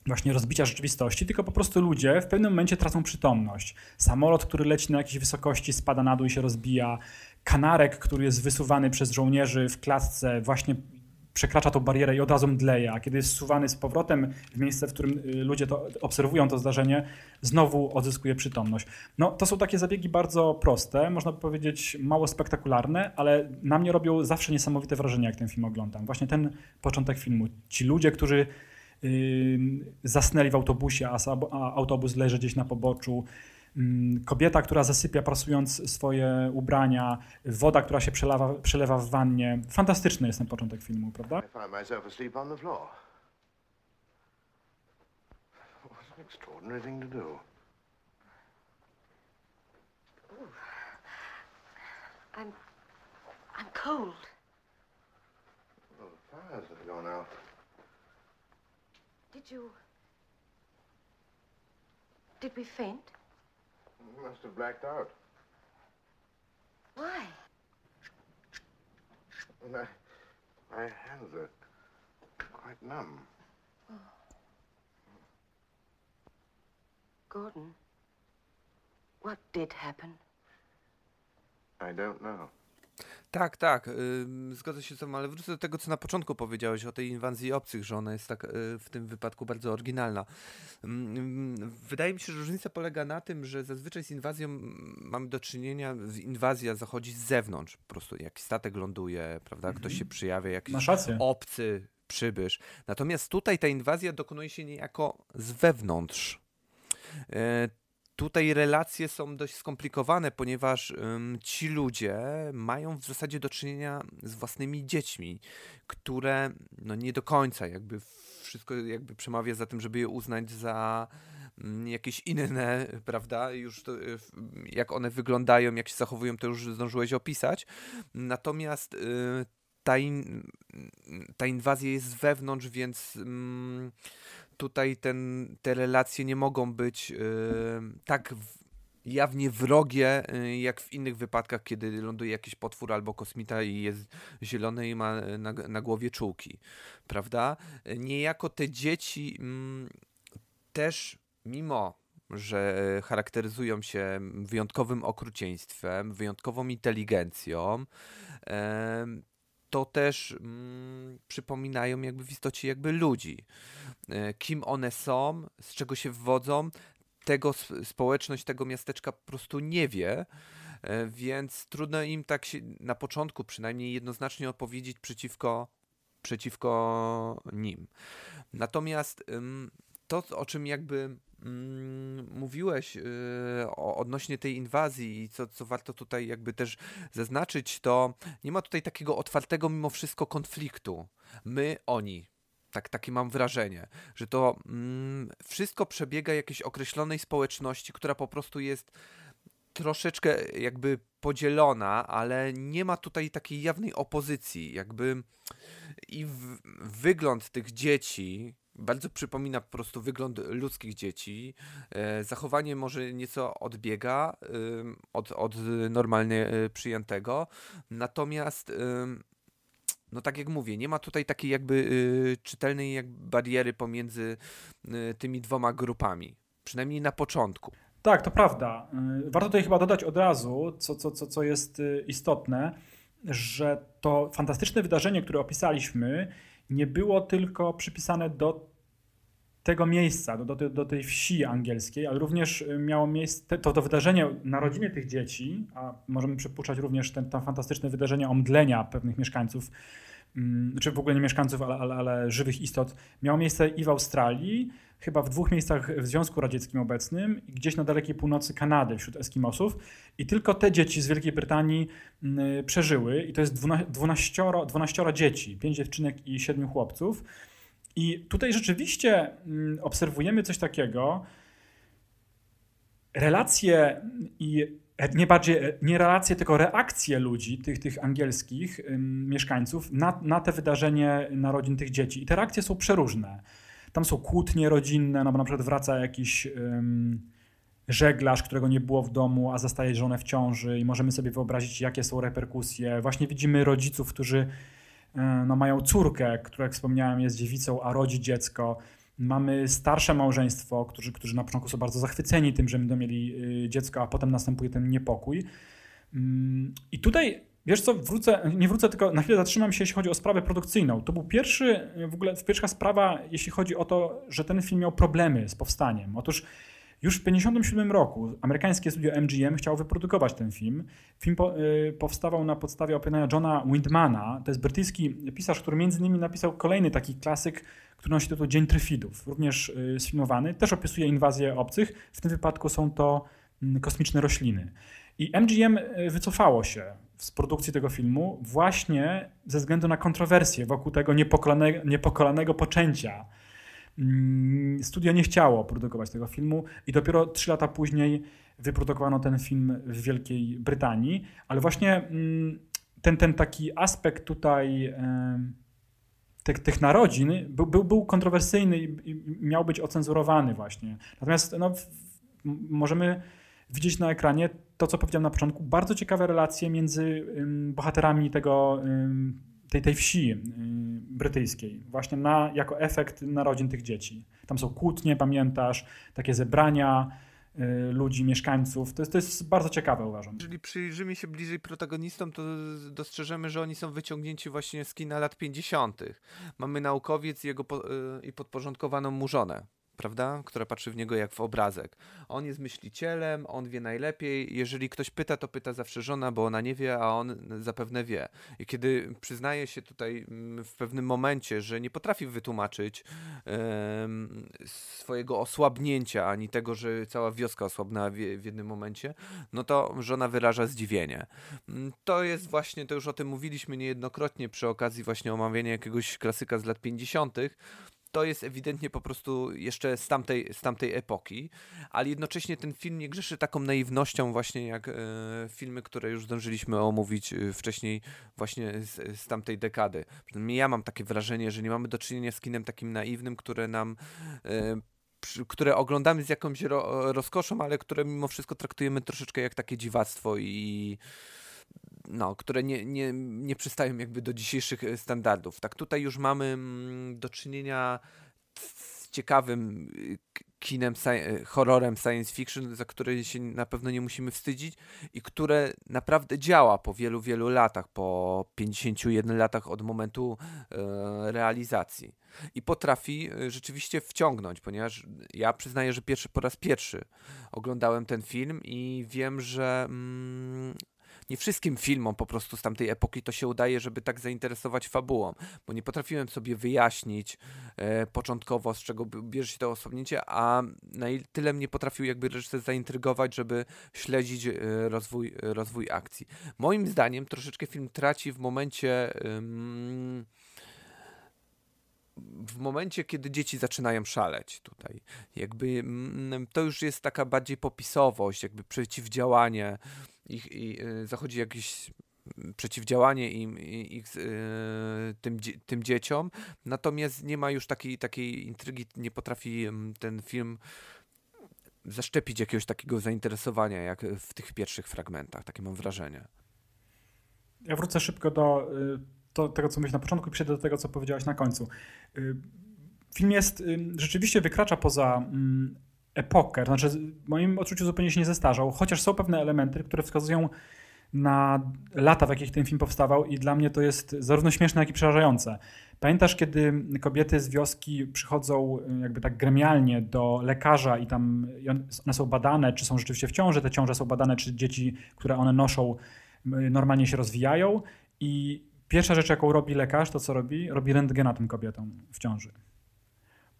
właśnie rozbicia rzeczywistości, tylko po prostu ludzie w pewnym momencie tracą przytomność. Samolot, który leci na jakiejś wysokości, spada na dół i się rozbija. Kanarek, który jest wysuwany przez żołnierzy w klatce, właśnie przekracza tą barierę i od razu mdleje, a kiedy jest zsuwany z powrotem w miejsce, w którym y, ludzie to obserwują to zdarzenie, znowu odzyskuje przytomność. No, to są takie zabiegi bardzo proste, można powiedzieć mało spektakularne, ale na mnie robią zawsze niesamowite wrażenie, jak ten film oglądam. Właśnie ten początek filmu. Ci ludzie, którzy zasnęli w autobusie, a, autobus leży gdzieś na poboczu, kobieta, która zasypia prasując swoje ubrania, woda, która się przelewa, przelewa w wannie. Fantastyczny jest ten początek filmu, prawda? Extraordinary thing to do. I'm... I'm cold. Well, the fires have gone out. Did you... Did we faint? You must have blacked out. Why? My, my hands are quite numb. Oh. Gordon, what did happen? I don't know. Tak, tak, yy, zgodzę się z tym, ale wrócę do tego, co na początku powiedziałeś o tej inwazji obcych, że ona jest tak yy, w tym wypadku bardzo oryginalna. Yy, wydaje mi się, że różnica polega na tym, że zazwyczaj z inwazją mamy do czynienia, inwazja zachodzi z zewnątrz, po prostu jakiś statek ląduje, prawda, mhm. ktoś się przyjawia, jakiś obcy przybysz. Natomiast tutaj ta inwazja dokonuje się niejako z wewnątrz. Tutaj relacje są dość skomplikowane, ponieważ ci ludzie mają w zasadzie do czynienia z własnymi dziećmi, które no, nie do końca jakby wszystko jakby przemawia za tym, żeby je uznać za um, jakieś inne, prawda? Już to, y, jak one wyglądają, jak się zachowują, to już zdążyłeś opisać. Natomiast y, ta, in, ta inwazja jest z wewnątrz, więc mm, tutaj ten, te relacje nie mogą być yy, tak w, jawnie wrogie, yy, jak w innych wypadkach, kiedy ląduje jakiś potwór albo kosmita i jest zielony i ma na, na głowie czułki, prawda? Niejako te dzieci mm, też, mimo że charakteryzują się wyjątkowym okrucieństwem, wyjątkową inteligencją, to też mm, przypominają jakby w istocie jakby ludzi. E, kim one są, z czego się wywodzą, tego społeczność tego miasteczka po prostu nie wie, e, więc trudno im tak się na początku przynajmniej jednoznacznie odpowiedzieć przeciwko, przeciwko nim. Natomiast to, o czym jakby mówiłeś yy, o, odnośnie tej inwazji i co, co warto tutaj jakby też zaznaczyć, to nie ma tutaj takiego otwartego mimo wszystko konfliktu. My, oni. Tak, takie mam wrażenie, że to mm, wszystko przebiega jakiejś określonej społeczności, która po prostu jest troszeczkę jakby podzielona, ale nie ma tutaj takiej jawnej opozycji, jakby i w, wygląd tych dzieci, bardzo przypomina po prostu wygląd ludzkich dzieci. E, zachowanie może nieco odbiega od, od normalnie e, przyjętego, natomiast no tak jak mówię, nie ma tutaj takiej jakby y, czytelnej jakby bariery pomiędzy y, tymi dwoma grupami, przynajmniej na początku. Tak, to prawda. Y, warto tutaj chyba dodać od razu, co, co, co, co jest istotne, że to fantastyczne wydarzenie, które opisaliśmy, nie było tylko przypisane do tego miejsca, do, do, do tej wsi angielskiej, ale również miało miejsce to, to wydarzenie narodziny tych dzieci, a możemy przypuszczać również ten, to fantastyczne wydarzenie omdlenia pewnych mieszkańców, czy w ogóle nie mieszkańców, ale, ale, ale żywych istot, miało miejsce i w Australii, chyba w dwóch miejscach w Związku Radzieckim obecnym gdzieś na dalekiej północy Kanady wśród Eskimosów. I tylko te dzieci z Wielkiej Brytanii mm, przeżyły i to jest 12, 12 dzieci, 5 dziewczynek i 7 chłopców. I tutaj rzeczywiście mm, obserwujemy coś takiego. Relacje i nie bardziej, nie relacje, tylko reakcje ludzi, tych, tych angielskich mieszkańców na, na te wydarzenie narodzin tych dzieci. I te reakcje są przeróżne. Tam są kłótnie rodzinne, no bo na przykład wraca jakiś um, żeglarz, którego nie było w domu, a zastaje żonę w ciąży i możemy sobie wyobrazić, jakie są reperkusje. Właśnie widzimy rodziców, którzy e, no, mają córkę, która jak wspomniałem jest dziewicą, a rodzi dziecko. Mamy starsze małżeństwo, którzy, którzy na początku są bardzo zachwyceni tym, że będą mieli y, dziecko, a potem następuje ten niepokój. Mm, I tutaj, wiesz co, wrócę, nie wrócę, tylko na chwilę zatrzymam się, jeśli chodzi o sprawę produkcyjną. To był pierwszy, w ogóle pierwsza sprawa, jeśli chodzi o to, że ten film miał problemy z powstaniem. Otóż już w 1957 roku amerykańskie studio MGM chciało wyprodukować ten film. Film po, y, powstawał na podstawie opowiadania Johna Windmana. To jest brytyjski pisarz, który między innymi napisał kolejny taki klasyk, który nosi tytuł Dzień Tryfidów, również y, sfilmowany. Też opisuje inwazję obcych. W tym wypadku są to y, kosmiczne rośliny. I MGM y, wycofało się z produkcji tego filmu właśnie ze względu na kontrowersje wokół tego niepokolanego, niepokolanego poczęcia studio nie chciało produkować tego filmu i dopiero trzy lata później wyprodukowano ten film w Wielkiej Brytanii, ale właśnie mm, ten, ten taki aspekt tutaj tych, tych narodzin był, był, był kontrowersyjny i, miał być ocenzurowany właśnie. Natomiast no, możemy widzieć na ekranie to, co powiedziałem na początku, bardzo ciekawe relacje między bohaterami tego tej, tej wsi y, brytyjskiej, właśnie na, jako efekt narodzin tych dzieci. Tam są kłótnie, pamiętasz, takie zebrania y, ludzi, mieszkańców. To jest, to jest bardzo ciekawe, uważam. Jeżeli przyjrzymy się bliżej protagonistom, to dostrzeżemy, że oni są wyciągnięci właśnie z kina lat 50. Mamy naukowiec i, jego po, y, i podporządkowaną mu żonę prawda? Która patrzy w niego jak w obrazek. On jest myślicielem, on wie najlepiej. Jeżeli ktoś pyta, to pyta zawsze żona, bo ona nie wie, a on zapewne wie. I kiedy przyznaje się tutaj mm, w pewnym momencie, że nie potrafi wytłumaczyć um, swojego osłabnięcia, ani tego, że cała wioska osłabnęła w, w jednym momencie, no to żona wyraża zdziwienie. Mm, to jest właśnie, to już o tym mówiliśmy niejednokrotnie przy okazji właśnie omawiania jakiegoś klasyka z lat 50., to jest ewidentnie po prostu jeszcze z tamtej, z tamtej epoki, ale jednocześnie ten film nie grzeszy taką naiwnością właśnie jak e, filmy, które już zdążyliśmy omówić e, wcześniej właśnie z, z tamtej dekady. Przynajmniej ja mam takie wrażenie, że nie mamy do czynienia z kinem takim naiwnym, które nam e, które oglądamy z jakąś ro, rozkoszą, ale które mimo wszystko traktujemy troszeczkę jak takie dziwactwo i no, które nie, nie, nie przystają jakby do dzisiejszych e, standardów. Tak tutaj już mamy mm, do czynienia z ciekawym e, kinem, e, horrorem science fiction, za które się na pewno nie musimy wstydzić i które naprawdę działa po wielu, wielu latach, po 51 latach od momentu e, realizacji. I potrafi rzeczywiście wciągnąć, ponieważ ja przyznaję, że pierwszy po raz pierwszy oglądałem ten film i wiem, że mm, nie wszystkim filmom po prostu z tamtej epoki to się udaje, żeby tak zainteresować fabułą, bo nie potrafiłem sobie wyjaśnić e, początkowo, z czego bierze się to osobnięcie, a na tyle mnie potrafił jakby reżyser zaintrygować, żeby śledzić e, rozwój, e, rozwój akcji. Moim zdaniem troszeczkę film traci w momencie w momencie, kiedy dzieci zaczynają szaleć tutaj, jakby mm, to już jest taka bardziej popisowość, jakby przeciwdziałanie ich, i, y, zachodzi jakieś przeciwdziałanie im, ich, y, tym, tym dzieciom, natomiast nie ma już takiej, takiej intrygi, nie potrafi ten film zaszczepić jakiegoś takiego zainteresowania, jak w tych pierwszych fragmentach, takie mam wrażenie. Ja wrócę szybko do, y, tego, co mówiłeś na początku i przejdę do tego, co powiedziałaś na końcu. Film jest, rzeczywiście wykracza poza epokę, znaczy w moim odczuciu zupełnie się nie zestarzał, chociaż są pewne elementy, które wskazują na lata, w jakich ten film powstawał i dla mnie to jest zarówno śmieszne, jak i przerażające. Pamiętasz, kiedy kobiety z wioski przychodzą jakby tak gremialnie do lekarza i tam one są badane, czy są rzeczywiście w ciąży, te ciąże są badane, czy dzieci, które one noszą, normalnie się rozwijają i pierwsza rzecz, jaką robi lekarz, to co robi? Robi rentgena tym kobietom w ciąży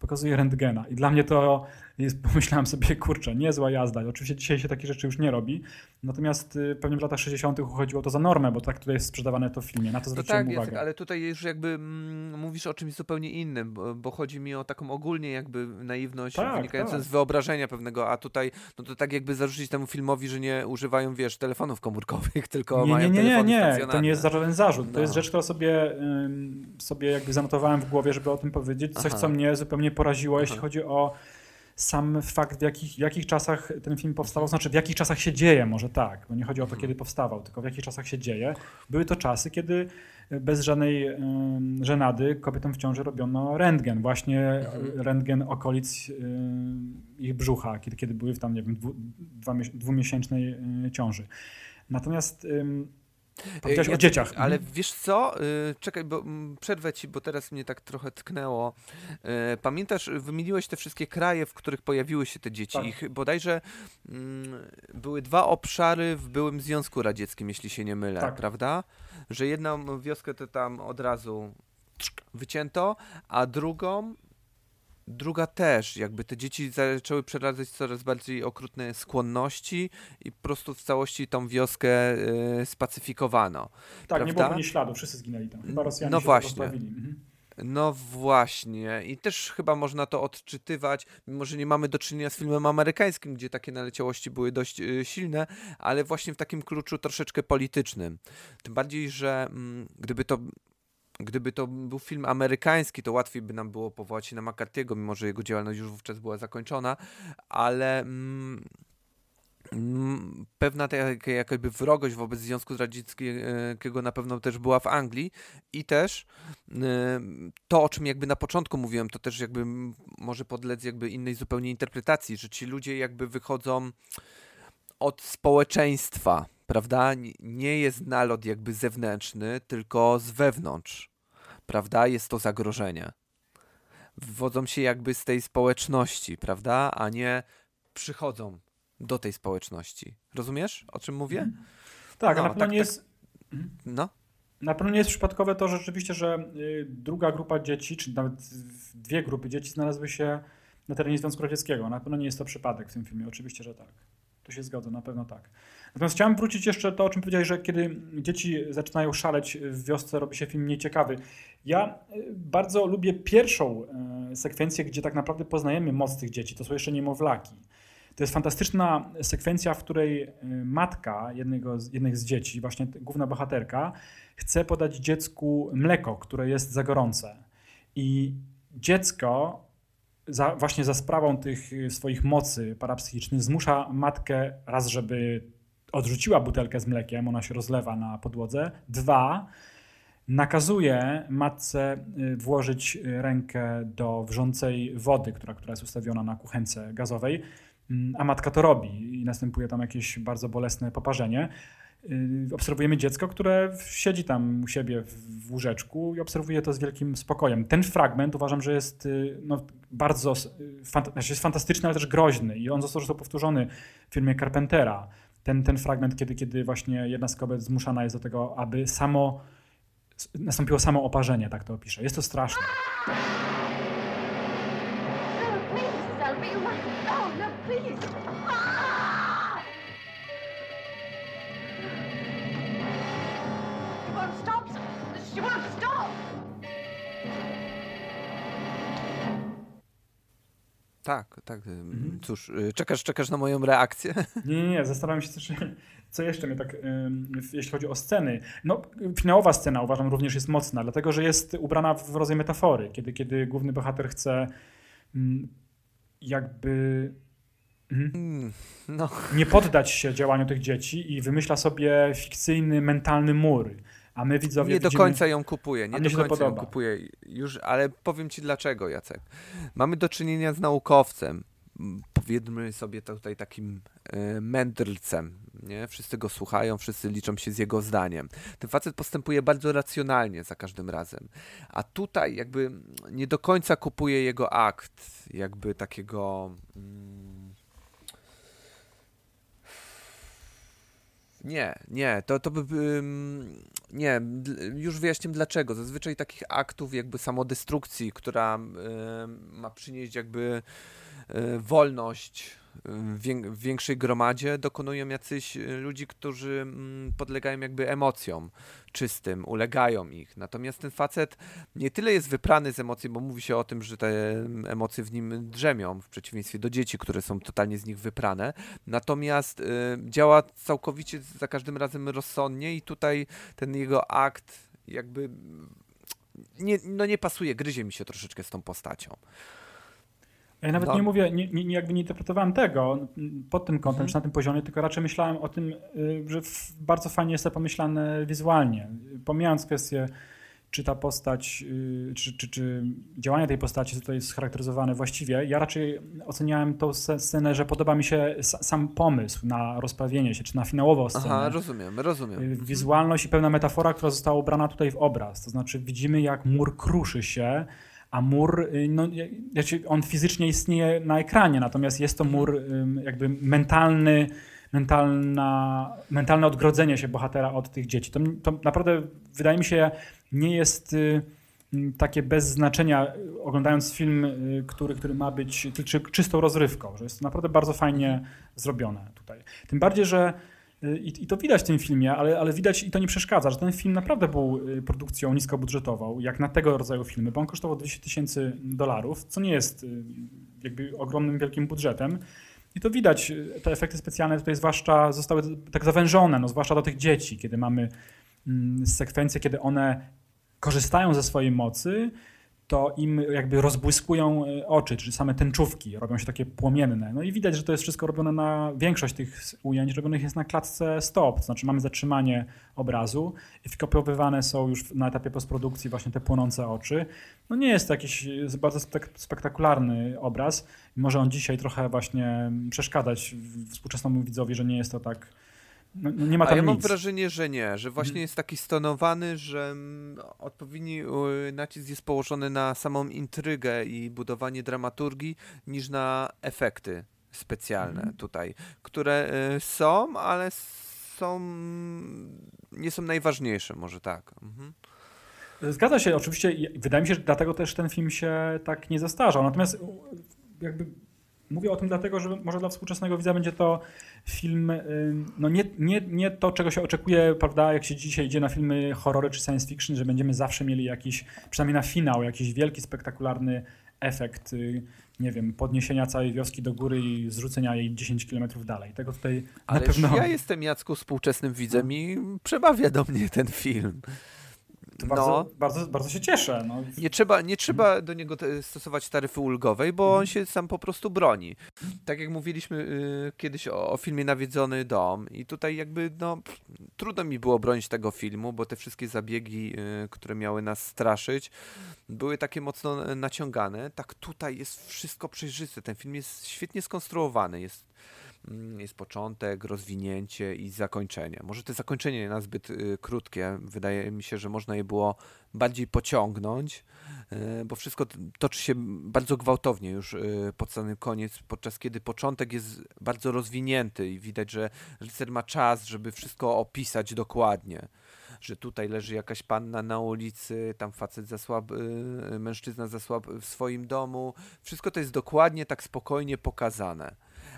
pokazuje rentgena. I dla mnie to jest, pomyślałem sobie, kurczę, niezła jazda. Oczywiście dzisiaj się takie rzeczy już nie robi, natomiast y, pewnie w latach 60. uchodziło to za normę, bo tak tutaj jest sprzedawane to w filmie. Na to zwróciłem tak, uwagę. Jest, ale tutaj już jakby mm, mówisz o czymś zupełnie innym, bo, bo, chodzi mi o taką ogólnie jakby naiwność tak, wynikającą tak. z wyobrażenia pewnego, a tutaj no to tak jakby zarzucić temu filmowi, że nie używają, wiesz, telefonów komórkowych, tylko nie, mają nie, nie, nie, nie, to nie jest żaden zarzut. No. To jest rzecz, którą sobie, sobie jakby zanotowałem w głowie, żeby o tym powiedzieć. Coś, Aha. co mnie zupełnie poraziło, Aha. jeśli chodzi o sam fakt, w jakich, w jakich czasach ten film powstawał, znaczy w jakich czasach się dzieje, może tak, bo nie chodzi o to, kiedy powstawał, tylko w jakich czasach się dzieje. Były to czasy, kiedy bez żadnej um, żenady kobietom w ciąży robiono rentgen, właśnie mhm. rentgen okolic um, ich brzucha, kiedy, kiedy były w tam, nie wiem, dwu, dwa, dwumiesięcznej y, ciąży. Natomiast Powiedziałeś ja, o dzieciach. Ale mhm. wiesz co? Yy, czekaj, bo mm, przerwę ci, bo teraz mnie tak trochę tknęło. Yy, pamiętasz, wymieniłeś te wszystkie kraje, w których pojawiły się te dzieci. Tak. Ich bodajże yy, były dwa obszary w byłym Związku Radzieckim, jeśli się nie mylę, tak. prawda? Że jedną wioskę to tam od razu wycięto, a drugą druga też, jakby te dzieci zaczęły przeradzać coraz bardziej okrutne skłonności i po prostu w całości tą wioskę y, spacyfikowano. Tak, prawda? nie było nie śladu, wszyscy zginęli tam. Chyba Rosjanie no właśnie. Mhm. No właśnie. I też chyba można to odczytywać, mimo że nie mamy do czynienia z filmem amerykańskim, gdzie takie naleciałości były dość y, silne, ale właśnie w takim kluczu troszeczkę politycznym. Tym bardziej, że mm, gdyby to gdyby to był film amerykański, to łatwiej by nam było powołać się na McCarthy'ego, mimo że jego działalność już wówczas była zakończona, ale mm, mm, pewna taka jakby wrogość wobec Związku Radzieckiego na pewno też była w Anglii i też y, to, o czym jakby na początku mówiłem, to też jakby może podlec jakby innej zupełnie interpretacji, że ci ludzie jakby wychodzą od społeczeństwa, prawda? Nie jest nalot jakby zewnętrzny, tylko z wewnątrz, prawda? Jest to zagrożenie. Wywodzą się jakby z tej społeczności, prawda? A nie przychodzą do tej społeczności. Rozumiesz, o czym mówię? Mhm. Tak, no, na pewno tak, nie tak. jest... No. Na pewno nie jest przypadkowe to rzeczywiście, że y, druga grupa dzieci, czy nawet dwie grupy dzieci znalazły się na terenie Związku Radzieckiego. Na pewno nie jest to przypadek w tym filmie, oczywiście, że tak. Tu się zgodzę, na pewno tak. Natomiast chciałem wrócić jeszcze to, o czym powiedziałeś, że kiedy dzieci zaczynają szaleć w wiosce, robi się film nieciekawy. Ja e, bardzo lubię pierwszą e, sekwencję, gdzie tak naprawdę poznajemy moc tych dzieci. To są jeszcze niemowlaki. To jest fantastyczna sekwencja, w której e, matka jednego z, jednych z dzieci, właśnie główna bohaterka, chce podać dziecku mleko, które jest za gorące. I dziecko za, właśnie za sprawą tych swoich mocy parapsychicznych zmusza matkę raz, żeby odrzuciła butelkę z mlekiem, ona się rozlewa na podłodze. Dwa, nakazuje matce y, włożyć rękę do wrzącej wody, która, która jest ustawiona na kuchence gazowej, mm, a matka to robi i następuje tam jakieś bardzo bolesne poparzenie. Y, obserwujemy dziecko, które siedzi tam u siebie w łóżeczku i obserwuje to z wielkim spokojem. Ten fragment uważam, że jest y, no, bardzo fant znaczy jest fantastyczny, ale też groźny i on został powtórzony w filmie Carpentera ten, ten fragment, kiedy, kiedy właśnie jedna z kobiet zmuszana jest do tego, aby samo nastąpiło samo oparzenie, tak to opiszę. Jest to straszne. Tak, tak. Mhm. Cóż, y, czekasz, czekasz na moją reakcję? Nie, nie, nie. Zastanawiam się też, co jeszcze mnie tak, jeśli chodzi o sceny. No, finałowa scena uważam również jest mocna, dlatego że jest ubrana w rodzaj metafory, kiedy, kiedy główny bohater chce jakby mhm, mm, no. nie poddać się działaniu tych dzieci i wymyśla sobie fikcyjny, mentalny mur a my widzowie Nie widzimy... do końca ją kupuje, nie do końca ją kupuje już, ale powiem ci dlaczego, Jacek. Mamy do czynienia z naukowcem, powiedzmy sobie tutaj takim e, mędrcem, nie? Wszyscy go słuchają, wszyscy liczą się z jego zdaniem. Ten facet postępuje bardzo racjonalnie za każdym razem. A tutaj jakby nie do końca kupuje jego akt, jakby takiego... Mm, Nie, nie, to, to by. nie, już wyjaśnię dlaczego. Zazwyczaj takich aktów, jakby samodestrukcji, która ma przynieść jakby e, wolność w większej gromadzie dokonują jacyś e, ludzi, którzy mm, podlegają jakby emocjom czystym, ulegają ich. Natomiast ten facet nie tyle jest wyprany z emocji, bo mówi się o tym, że te emocje w nim drzemią, w przeciwieństwie do dzieci, które są totalnie z nich wyprane. Natomiast y, działa całkowicie za każdym razem rozsądnie i tutaj ten jego akt jakby nie, no nie pasuje, gryzie mi się troszeczkę z tą postacią. Ja nawet No. nie mówię, nie, nie, jakby nie interpretowałem tego pod tym kątem, Mhm. czy na tym poziomie, tylko raczej myślałem o tym, y, że bardzo fajnie jest to pomyślane wizualnie. Pomijając kwestię, czy ta postać, y, czy, czy, czy działanie tej postaci tutaj jest scharakteryzowane właściwie, ja raczej oceniałem tą sce- scenę, że podoba mi się sa- sam pomysł na rozprawienie się, czy na finałową scenę. Aha, rozumiem, rozumiem. Y, Wizualność i pewna metafora, która została ubrana tutaj w obraz. To znaczy widzimy, jak mur kruszy się, a mur, y, no, znaczy on fizycznie istnieje na ekranie, natomiast jest to mur jakby mentalny, mentalna, mentalne odgrodzenie się bohatera od tych dzieci. To, to naprawdę wydaje mi się nie jest y, takie bez znaczenia, y, oglądając film, który, który ma być czystą rozrywką, że jest to naprawdę bardzo fajnie zrobione tutaj. Tym bardziej, że i, I to widać w tym filmie, ale, ale widać i to nie przeszkadza, że ten film naprawdę był y, produkcją niskobudżetową, jak na tego rodzaju filmy, bo on kosztował 200 tysięcy dolarów, co nie jest y, jakby ogromnym, wielkim budżetem. I to widać, y, te efekty specjalne tutaj zwłaszcza zostały tak zawężone, no zwłaszcza do tych dzieci, kiedy mamy mm, sekwencje, kiedy one korzystają ze swojej mocy, to im jakby rozbłyskują y, oczy, czyli same tęczówki robią się takie płomienne. No i widać, że to jest wszystko robione na, większość tych ujęć robionych jest na klatce stop, to znaczy mamy zatrzymanie obrazu i wkopiowywane są już na etapie postprodukcji właśnie te płonące oczy. No nie jest to jakiś y, bardzo spek spektakularny obraz. Może on dzisiaj trochę właśnie przeszkadzać współczesnemu widzowi, że nie jest to tak, no, no nie ma A tam ja mam nic. wrażenie, że nie, że właśnie Mhm. jest taki stonowany, że mm, odpowiedni y, nacisk jest położony na samą intrygę i budowanie dramaturgii niż na efekty specjalne Mhm. tutaj, które y, są, ale są nie są najważniejsze, może tak. Mhm. Zgadza się, oczywiście. Wydaje mi się, że dlatego też ten film się tak nie zastarzał. Natomiast jakby mówię o tym dlatego, że może dla współczesnego widza będzie to film, ym, no nie, nie, nie to, czego się oczekuje, prawda, jak się dzisiaj idzie na filmy horrory czy science fiction, że będziemy zawsze mieli jakiś, przynajmniej na finał, jakiś wielki, spektakularny efekt, y, nie wiem, podniesienia całej wioski do góry i zrzucenia jej 10 km dalej. Tego tutaj Ale na pewno... ja jestem Jacku współczesnym widzem i przemawia do mnie ten film. To bardzo, bardzo, bardzo się cieszę. No. Nie trzeba, nie trzeba do niego stosować taryfy ulgowej, bo on się sam po prostu broni. Tak jak mówiliśmy y, kiedyś o, o filmie Nawiedzony Dom i tutaj jakby no pff, trudno mi było bronić tego filmu, bo te wszystkie zabiegi, y, które miały nas straszyć, były takie mocno e, naciągane. Tak tutaj jest wszystko przejrzyste. Ten film jest świetnie skonstruowany. Jest jest początek, rozwinięcie i zakończenie. Może te zakończenie nie nazbyt y, krótkie. Wydaje mi się, że można je było bardziej pociągnąć, y, bo wszystko toczy się bardzo gwałtownie już y, pod samym koniec, podczas kiedy początek jest bardzo rozwinięty i widać, że reżyser ma czas, żeby wszystko opisać dokładnie. Że tutaj leży jakaś panna na ulicy, tam facet zasłab, y, mężczyzna zasłab w swoim domu. Wszystko to jest dokładnie tak spokojnie pokazane.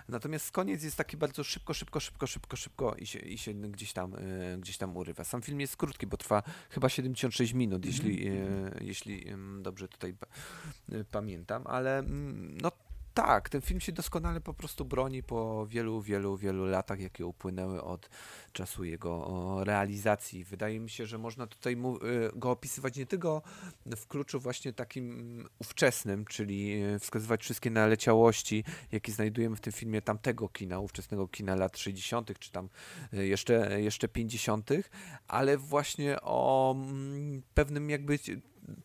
Natomiast koniec jest taki bardzo szybko, szybko, szybko, szybko, szybko i się, i się gdzieś, tam, y, gdzieś tam urywa. Sam film jest krótki, bo trwa chyba 76 minut, jeśli, y, jeśli ym, dobrze tutaj y, pamiętam, ale mm, no tak, ten film się doskonale po prostu broni po wielu, wielu, wielu latach, jakie upłynęły od czasu jego realizacji. Wydaje mi się, że można tutaj y, go opisywać nie tylko w kluczu właśnie takim mm, ówczesnym, czyli y, wskazywać wszystkie naleciałości, jakie znajdujemy w tym filmie tamtego kina, ówczesnego kina lat 60., czy tam y, jeszcze, jeszcze 50., ale właśnie o mm, pewnym jakby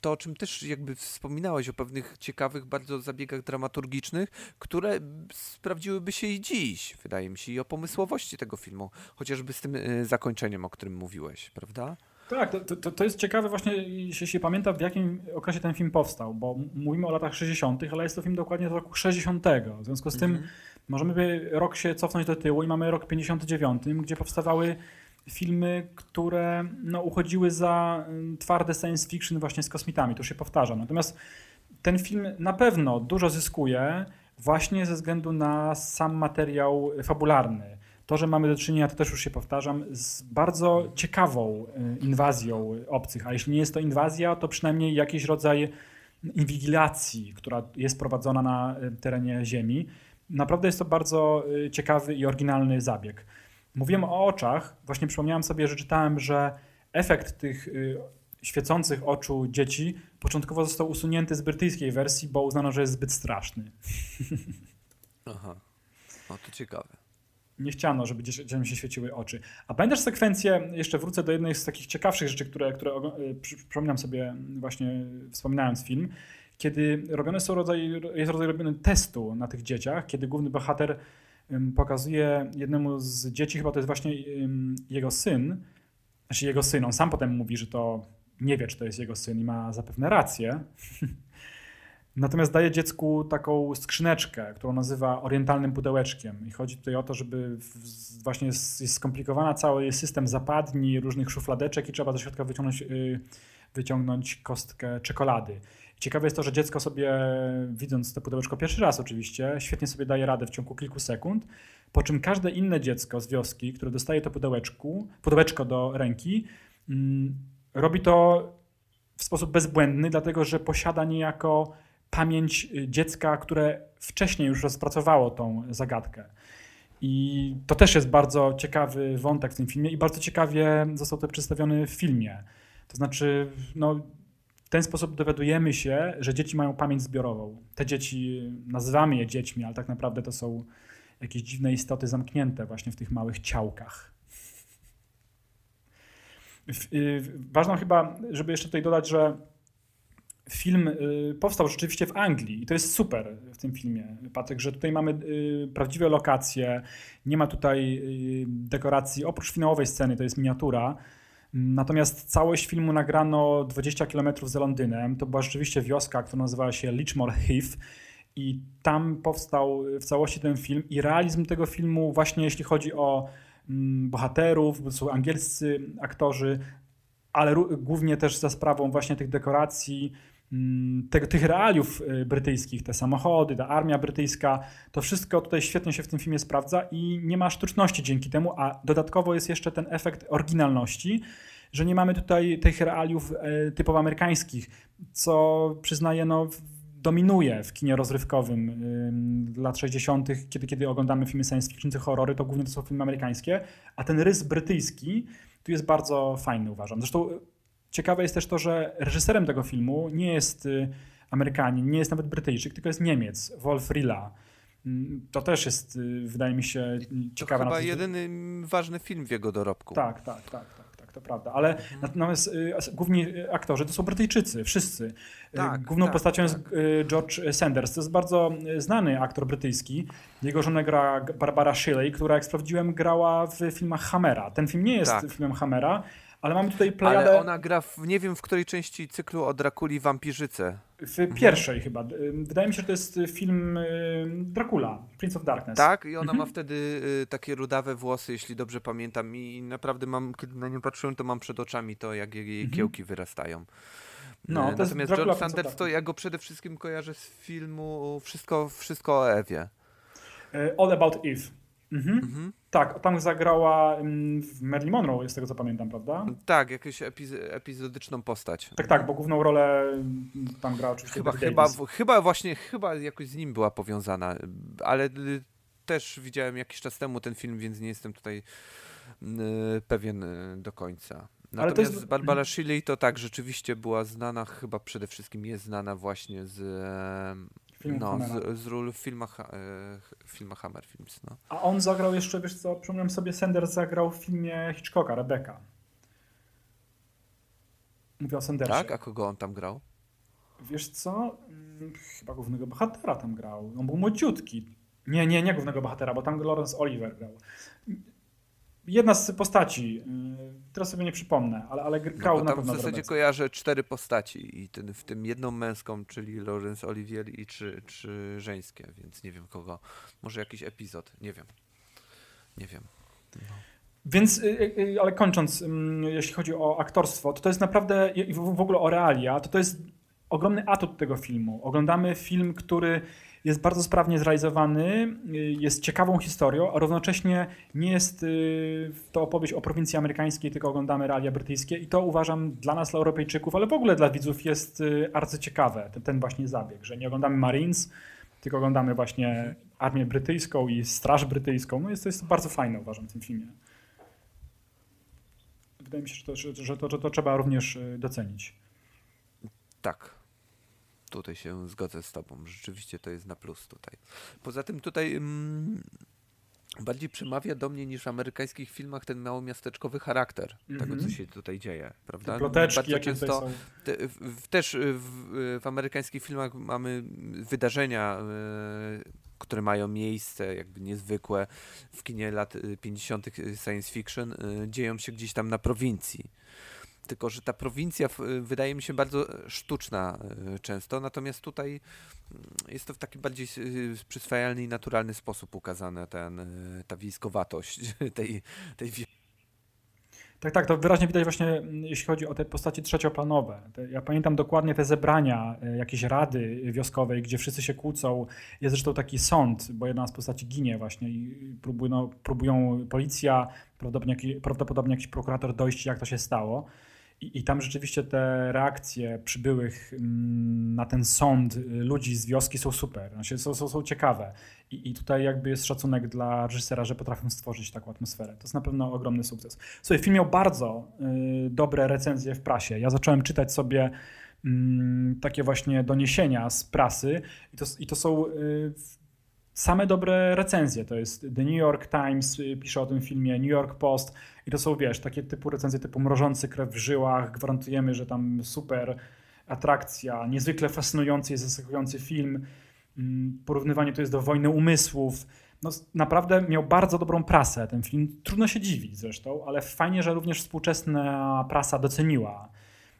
to, o czym też jakby wspominałeś, o pewnych ciekawych bardzo zabiegach dramaturgicznych, które sprawdziłyby się i dziś, wydaje mi się, i o pomysłowości tego filmu, chociażby z tym y, zakończeniem, o którym mówiłeś, prawda? Tak, to, to, to jest ciekawe właśnie, jeśli się pamięta, w jakim okresie ten film powstał, bo mówimy o latach 60., ale jest to film dokładnie z roku 60. W związku z tym możemy by rok się cofnąć do tyłu i mamy rok 59, gdzie powstawały filmy, które no, uchodziły za mm, twarde science fiction właśnie z kosmitami, to się powtarza. Natomiast ten film na pewno dużo zyskuje właśnie ze względu na sam materiał fabularny. To, że mamy do czynienia, to też już się powtarzam, z bardzo ciekawą y, inwazją obcych, a jeśli nie jest to inwazja, to przynajmniej jakiś rodzaj inwigilacji, która jest prowadzona na y, terenie Ziemi. Naprawdę jest to bardzo y, ciekawy i oryginalny zabieg. Mówiłem o oczach, właśnie przypomniałem sobie, że czytałem, że efekt tych y, świecących oczu dzieci początkowo został usunięty z brytyjskiej wersji, bo uznano, że jest zbyt straszny. Aha. No to ciekawe. Nie chciano, żeby dzieci- dzieciom się świeciły oczy. A pamiętasz sekwencję, jeszcze wrócę do jednej z takich ciekawszych rzeczy, które, które y, przy- przypominam sobie właśnie wspominając film, kiedy robione są rodzaj, jest rodzaj robiony testu na tych dzieciach, kiedy główny bohater pokazuje jednemu z dzieci, chyba to jest właśnie jego syn, znaczy jego syn, on sam potem mówi, że to nie wie, czy to jest jego syn i ma zapewne rację. Natomiast daje dziecku taką skrzyneczkę, którą nazywa orientalnym pudełeczkiem. I chodzi tutaj o to, żeby właśnie jest, skomplikowany cały system zapadni, różnych szufladeczek i trzeba do środka wyciągnąć, y, wyciągnąć kostkę czekolady. Ciekawe jest to, że dziecko sobie, widząc to pudełeczko pierwszy raz oczywiście, świetnie sobie daje radę w ciągu kilku sekund, po czym każde inne dziecko z wioski, które dostaje to pudełeczku, pudełeczko do ręki, mm, robi to w sposób bezbłędny, dlatego że posiada niejako pamięć y, dziecka, które wcześniej już rozpracowało tą zagadkę. I to też jest bardzo ciekawy wątek w tym filmie i bardzo ciekawie został to przedstawiony w filmie. To znaczy, no, ten sposób dowiadujemy się, że dzieci mają pamięć zbiorową. Te dzieci, nazywamy je dziećmi, ale tak naprawdę to są jakieś dziwne istoty zamknięte właśnie w tych małych ciałkach. Y, Ważną chyba, żeby jeszcze tutaj dodać, że film y, powstał rzeczywiście w Anglii i to jest super w tym filmie, Patryk, że tutaj mamy y, prawdziwe lokacje, nie ma tutaj dekoracji, oprócz finałowej sceny, to jest miniatura, natomiast całość filmu nagrano 20 km za Londynem, to była rzeczywiście wioska, która nazywała się Lichmore Heath. I tam powstał w całości ten film i realizm tego filmu właśnie jeśli chodzi o mm, bohaterów, bo są angielscy aktorzy, ale głównie też za sprawą właśnie tych dekoracji, tego, tych realiów y, brytyjskich, te samochody, ta armia brytyjska, to wszystko tutaj świetnie się w tym filmie sprawdza i nie ma sztuczności dzięki temu, a dodatkowo jest jeszcze ten efekt oryginalności, że nie mamy tutaj tych realiów e, typowo amerykańskich, co przyznaję, no, dominuje w kinie rozrywkowym ym, lat 60., kiedy, kiedy oglądamy filmy science fiction czy horrory, to głównie to są filmy amerykańskie, a ten rys brytyjski tu jest bardzo fajny, uważam. Zresztą y, ciekawe jest też to, że reżyserem tego filmu nie jest y, Amerykanin, nie jest nawet Brytyjczyk, tylko jest Niemiec, Wolf Rilla. Mm, To też jest, y, wydaje mi się, To ciekawe. chyba na co- jedyny ważny film w jego dorobku. tak, tak, tak, tak, tak, to prawda. Ale natomiast y, główni aktorzy to są Brytyjczycy, wszyscy. Tak, Główną tak, postacią tak. jest George Sanders. To jest bardzo znany aktor brytyjski. Jego żonę gra Barbara Shelley, która jak sprawdziłem grała w filmach Hammera. Ten film nie jest Tak. filmem Hammera, ale mamy tutaj plejadę Ale ona gra w nie wiem w której części cyklu o Drakuli Wampirzyce. w pierwszej chyba. Y, Wydaje mi się, że to jest film y, Dracula, Prince of Darkness. Tak, i ona Mhm. ma wtedy y, takie rudawe włosy, jeśli dobrze pamiętam. I naprawdę mam, kiedy na nią patrzyłem, to mam przed oczami to, jak jej jej kiełki wyrastają. Mhm. No, to jest Natomiast of Sanders to ja go przede wszystkim kojarzę z filmu Wszystko, wszystko o Ewie. Y, All About Eve. Mhm. Tak, tam zagrała mm, w Marilyn Monroe, z tego co pamiętam, prawda? Tak, jakąś epiz epizodyczną postać. Tak, tak, bo główną rolę mm, tam gra oczywiście Chyba, chyba, w- chyba właśnie, chyba jakoś z nim była powiązana, ale y, też widziałem jakiś czas temu ten film, więc nie jestem tutaj y, pewien y, do końca. Ale Natomiast to jest- Barbara Shelley to tak, rzeczywiście była znana, chyba przede wszystkim jest znana właśnie z, no, Hammera. z, z ról w filmach, e, w filmach Hammer Films. No. A on zagrał jeszcze, wiesz co, przypomniałem sobie, Sanders zagrał w filmie Hitchcocka, Rebecca. Mówię o Sandersie. Tak? A kogo on tam grał? Wiesz co, Mm, chyba głównego bohatera tam grał. On był młodziutki. Nie, nie, nie głównego bohatera, bo tam Lawrence Oliver grał. Jedna z postaci, yy, teraz sobie nie przypomnę, ale, ale gr- No, grał bo na pewno w zasadzie kojarzę cztery postaci i ten, w tym jedną męską, czyli Laurence Olivier i trzy, trzy żeńskie, więc nie wiem kogo. Może jakiś epizod, nie wiem. Nie wiem. Więc, y, y, ale kończąc, ym, jeśli chodzi o aktorstwo, to to jest naprawdę, i w ogóle o realia, to to jest ogromny atut tego filmu. Oglądamy film, który jest bardzo sprawnie zrealizowany, y, jest ciekawą historią, a równocześnie nie jest y, to opowieść o prowincji amerykańskiej, tylko oglądamy realia brytyjskie i to uważam dla nas, dla Europejczyków, ale w ogóle dla widzów jest y, arcyciekawe, ten, ten właśnie zabieg, że nie oglądamy Marines, tylko oglądamy właśnie armię brytyjską i straż brytyjską. No jest to jest bardzo fajne, uważam, w tym filmie. wydaje mi się, że to, że, to, że to trzeba również docenić. Tak. Tutaj się zgodzę z tobą. Rzeczywiście to jest na plus tutaj. Poza tym tutaj mm, bardziej przemawia do mnie niż w amerykańskich filmach ten małomiasteczkowy charakter tego, co Mhm. się tutaj dzieje, prawda? Te ploteczki, Bardzo jakie często są. te, w, też w, w amerykańskich filmach mamy wydarzenia, e, które mają miejsce, jakby niezwykłe w kinie lat e, 50. science fiction, e, dzieją się gdzieś tam na prowincji. Tylko, że ta prowincja wydaje mi się bardzo sztuczna e, często, natomiast tutaj mm, jest to w taki bardziej y, przyswajalny i naturalny sposób ukazane ten, e, ta wiejskowatość tej, tej. Tak, tak, to wyraźnie widać właśnie, jeśli chodzi o te postacie trzecioplanowe. Ja pamiętam dokładnie te zebrania, e, jakieś rady wioskowej, gdzie wszyscy się kłócą. Jest zresztą taki sąd, bo jedna z postaci ginie właśnie i próbują, próbują policja, prawdopodobnie, prawdopodobnie jakiś prokurator dojść, jak to się stało. I, I tam rzeczywiście te reakcje przybyłych mm, na ten sąd y, ludzi z wioski są super, znaczy są, są, są ciekawe. I, I tutaj jakby jest szacunek dla reżysera, że potrafią stworzyć taką atmosferę. To jest na pewno ogromny sukces. Słuchaj, film miał bardzo y, dobre recenzje w prasie. Ja zacząłem czytać sobie mm, takie właśnie doniesienia z prasy i to, i to są y, same dobre recenzje. To jest The New York Times y, pisze o tym filmie, New York Post i to są, wiesz, takie typu recenzje typu mrożący krew w żyłach, gwarantujemy, że tam super atrakcja, niezwykle fascynujący i zaskakujący film. Mm, Porównywanie to jest do Wojny Umysłów. No, naprawdę miał bardzo dobrą prasę ten film. Trudno się dziwić zresztą, ale fajnie, że również współczesna prasa doceniła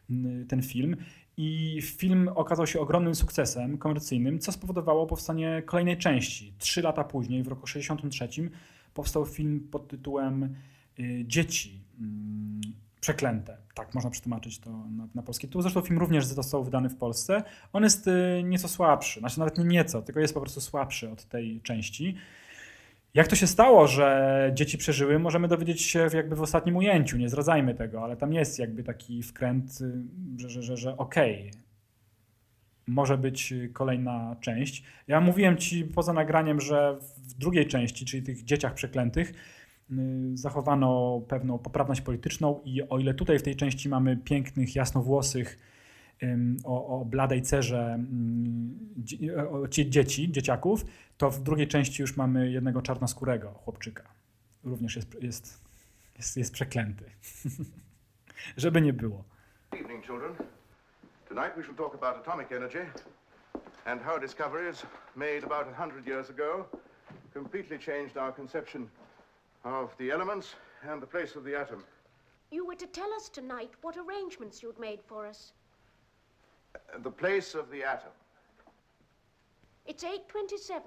mm, ten film. I film okazał się ogromnym sukcesem komercyjnym, co spowodowało powstanie kolejnej części. Trzy lata później, w roku 1963, powstał film pod tytułem y, Dzieci mm, przeklęte. Tak można przetłumaczyć to na, na polski tytuł. Zresztą film również został wydany w Polsce. On jest y, nieco słabszy, znaczy nawet nie nieco, tylko jest po prostu słabszy od tej części. Jak to się stało, że dzieci przeżyły, możemy dowiedzieć się jakby w ostatnim ujęciu, nie zdradzajmy tego, ale tam jest jakby taki wkręt, y, że, że, że, że okej, może być y, kolejna część. Ja mówiłem ci poza nagraniem, że w drugiej części, czyli tych dzieciach przeklętych, y, zachowano pewną poprawność polityczną i o ile tutaj w tej części mamy pięknych, jasnowłosych, o, o bladej cerze dzie- o, dzieci, dzieciaków, to w drugiej części już mamy jednego czarnoskórego chłopczyka. Również jest, jest, jest, jest przeklęty. Żeby nie było. Good evening, children. Tonight we shall talk about atomic energy and how discoveries made about a hundred years ago completely changed our conception of the elements and the place of the atom. You were to tell us tonight what arrangements you'd made for us. The place of the atom. It's 8.27.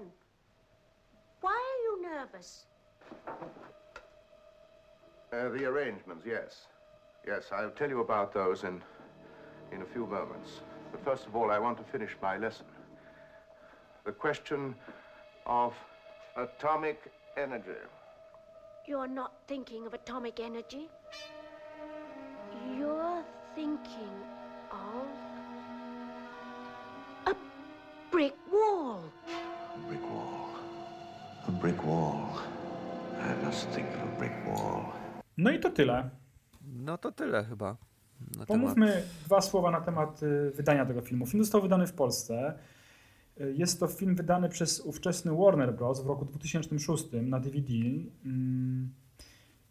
Why are you nervous? Uh, the arrangements, yes. Yes, I'll tell you about those in, in a few moments. But first of all, I want to finish my lesson. The question of atomic energy. You're not thinking of atomic energy. You're thinking of brick wall. A brick wall. A brick wall. I must think of a brick wall. No i to tyle. No to tyle chyba. Na temat. Pomówmy dwa słowa na temat y, wydania tego filmu. Film został wydany w Polsce. Y, Jest to film wydany przez ówczesny Warner Bros. w roku 2006 na DVD. Mm.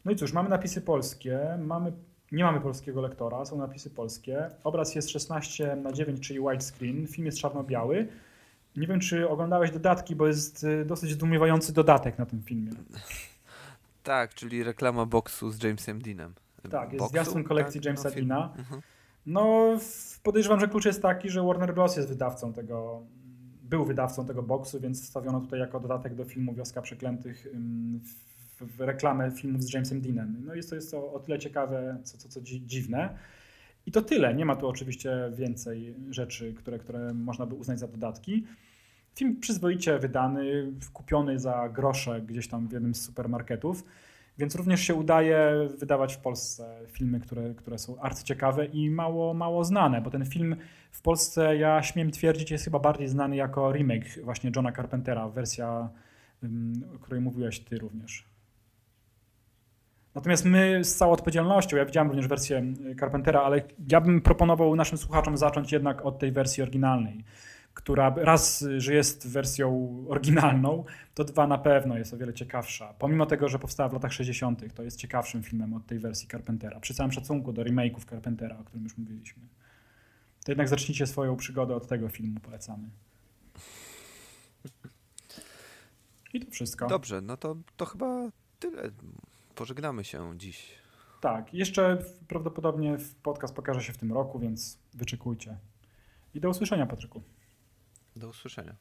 No i cóż, mamy napisy polskie, mamy, nie mamy polskiego lektora, są napisy polskie. Obraz jest 16 na 9, czyli widescreen. Film jest czarno-biały. Nie wiem, czy oglądałeś dodatki, bo jest y, dosyć zdumiewający dodatek na tym filmie. Tak, czyli reklama boksu z Jamesem Deanem. Tak, jest zwiastun kolekcji Tak, Jamesa no. Deana. Mhm. No, podejrzewam, że klucz jest taki, że Warner Bros. jest wydawcą tego, był wydawcą tego boksu, więc wstawiono tutaj jako dodatek do filmu Wioska Przeklętych w, w reklamę filmów z Jamesem Deanem. No jest to, jest to o tyle ciekawe, co, co, co dzi- dziwne. I to tyle. Nie ma tu oczywiście więcej rzeczy, które, które można by uznać za dodatki. Film przyzwoicie wydany, kupiony za grosze gdzieś tam w jednym z supermarketów. Więc również się udaje wydawać w Polsce filmy, które, które są arcyciekawe i mało, mało znane, bo ten film w Polsce, ja śmiem twierdzić, jest chyba bardziej znany jako remake właśnie Johna Carpentera, wersja, o której mówiłeś ty również. Natomiast my z całą odpowiedzialnością, ja widziałem również wersję Carpentera, ale ja bym proponował naszym słuchaczom zacząć jednak od tej wersji oryginalnej, która raz, że jest wersją oryginalną, to dwa na pewno jest o wiele ciekawsza. Pomimo tego, że powstała w latach 60., to jest ciekawszym filmem od tej wersji Carpentera. Przy całym szacunku do remake'ów Carpentera, o którym już mówiliśmy. To jednak zacznijcie swoją przygodę od tego filmu, polecamy. I to wszystko. Dobrze, no to, to chyba tyle. Pożegnamy się dziś. Tak, jeszcze prawdopodobnie podcast pokaże się w tym roku, więc wyczekujcie. I do usłyszenia, Patryku. Do usłyszenia.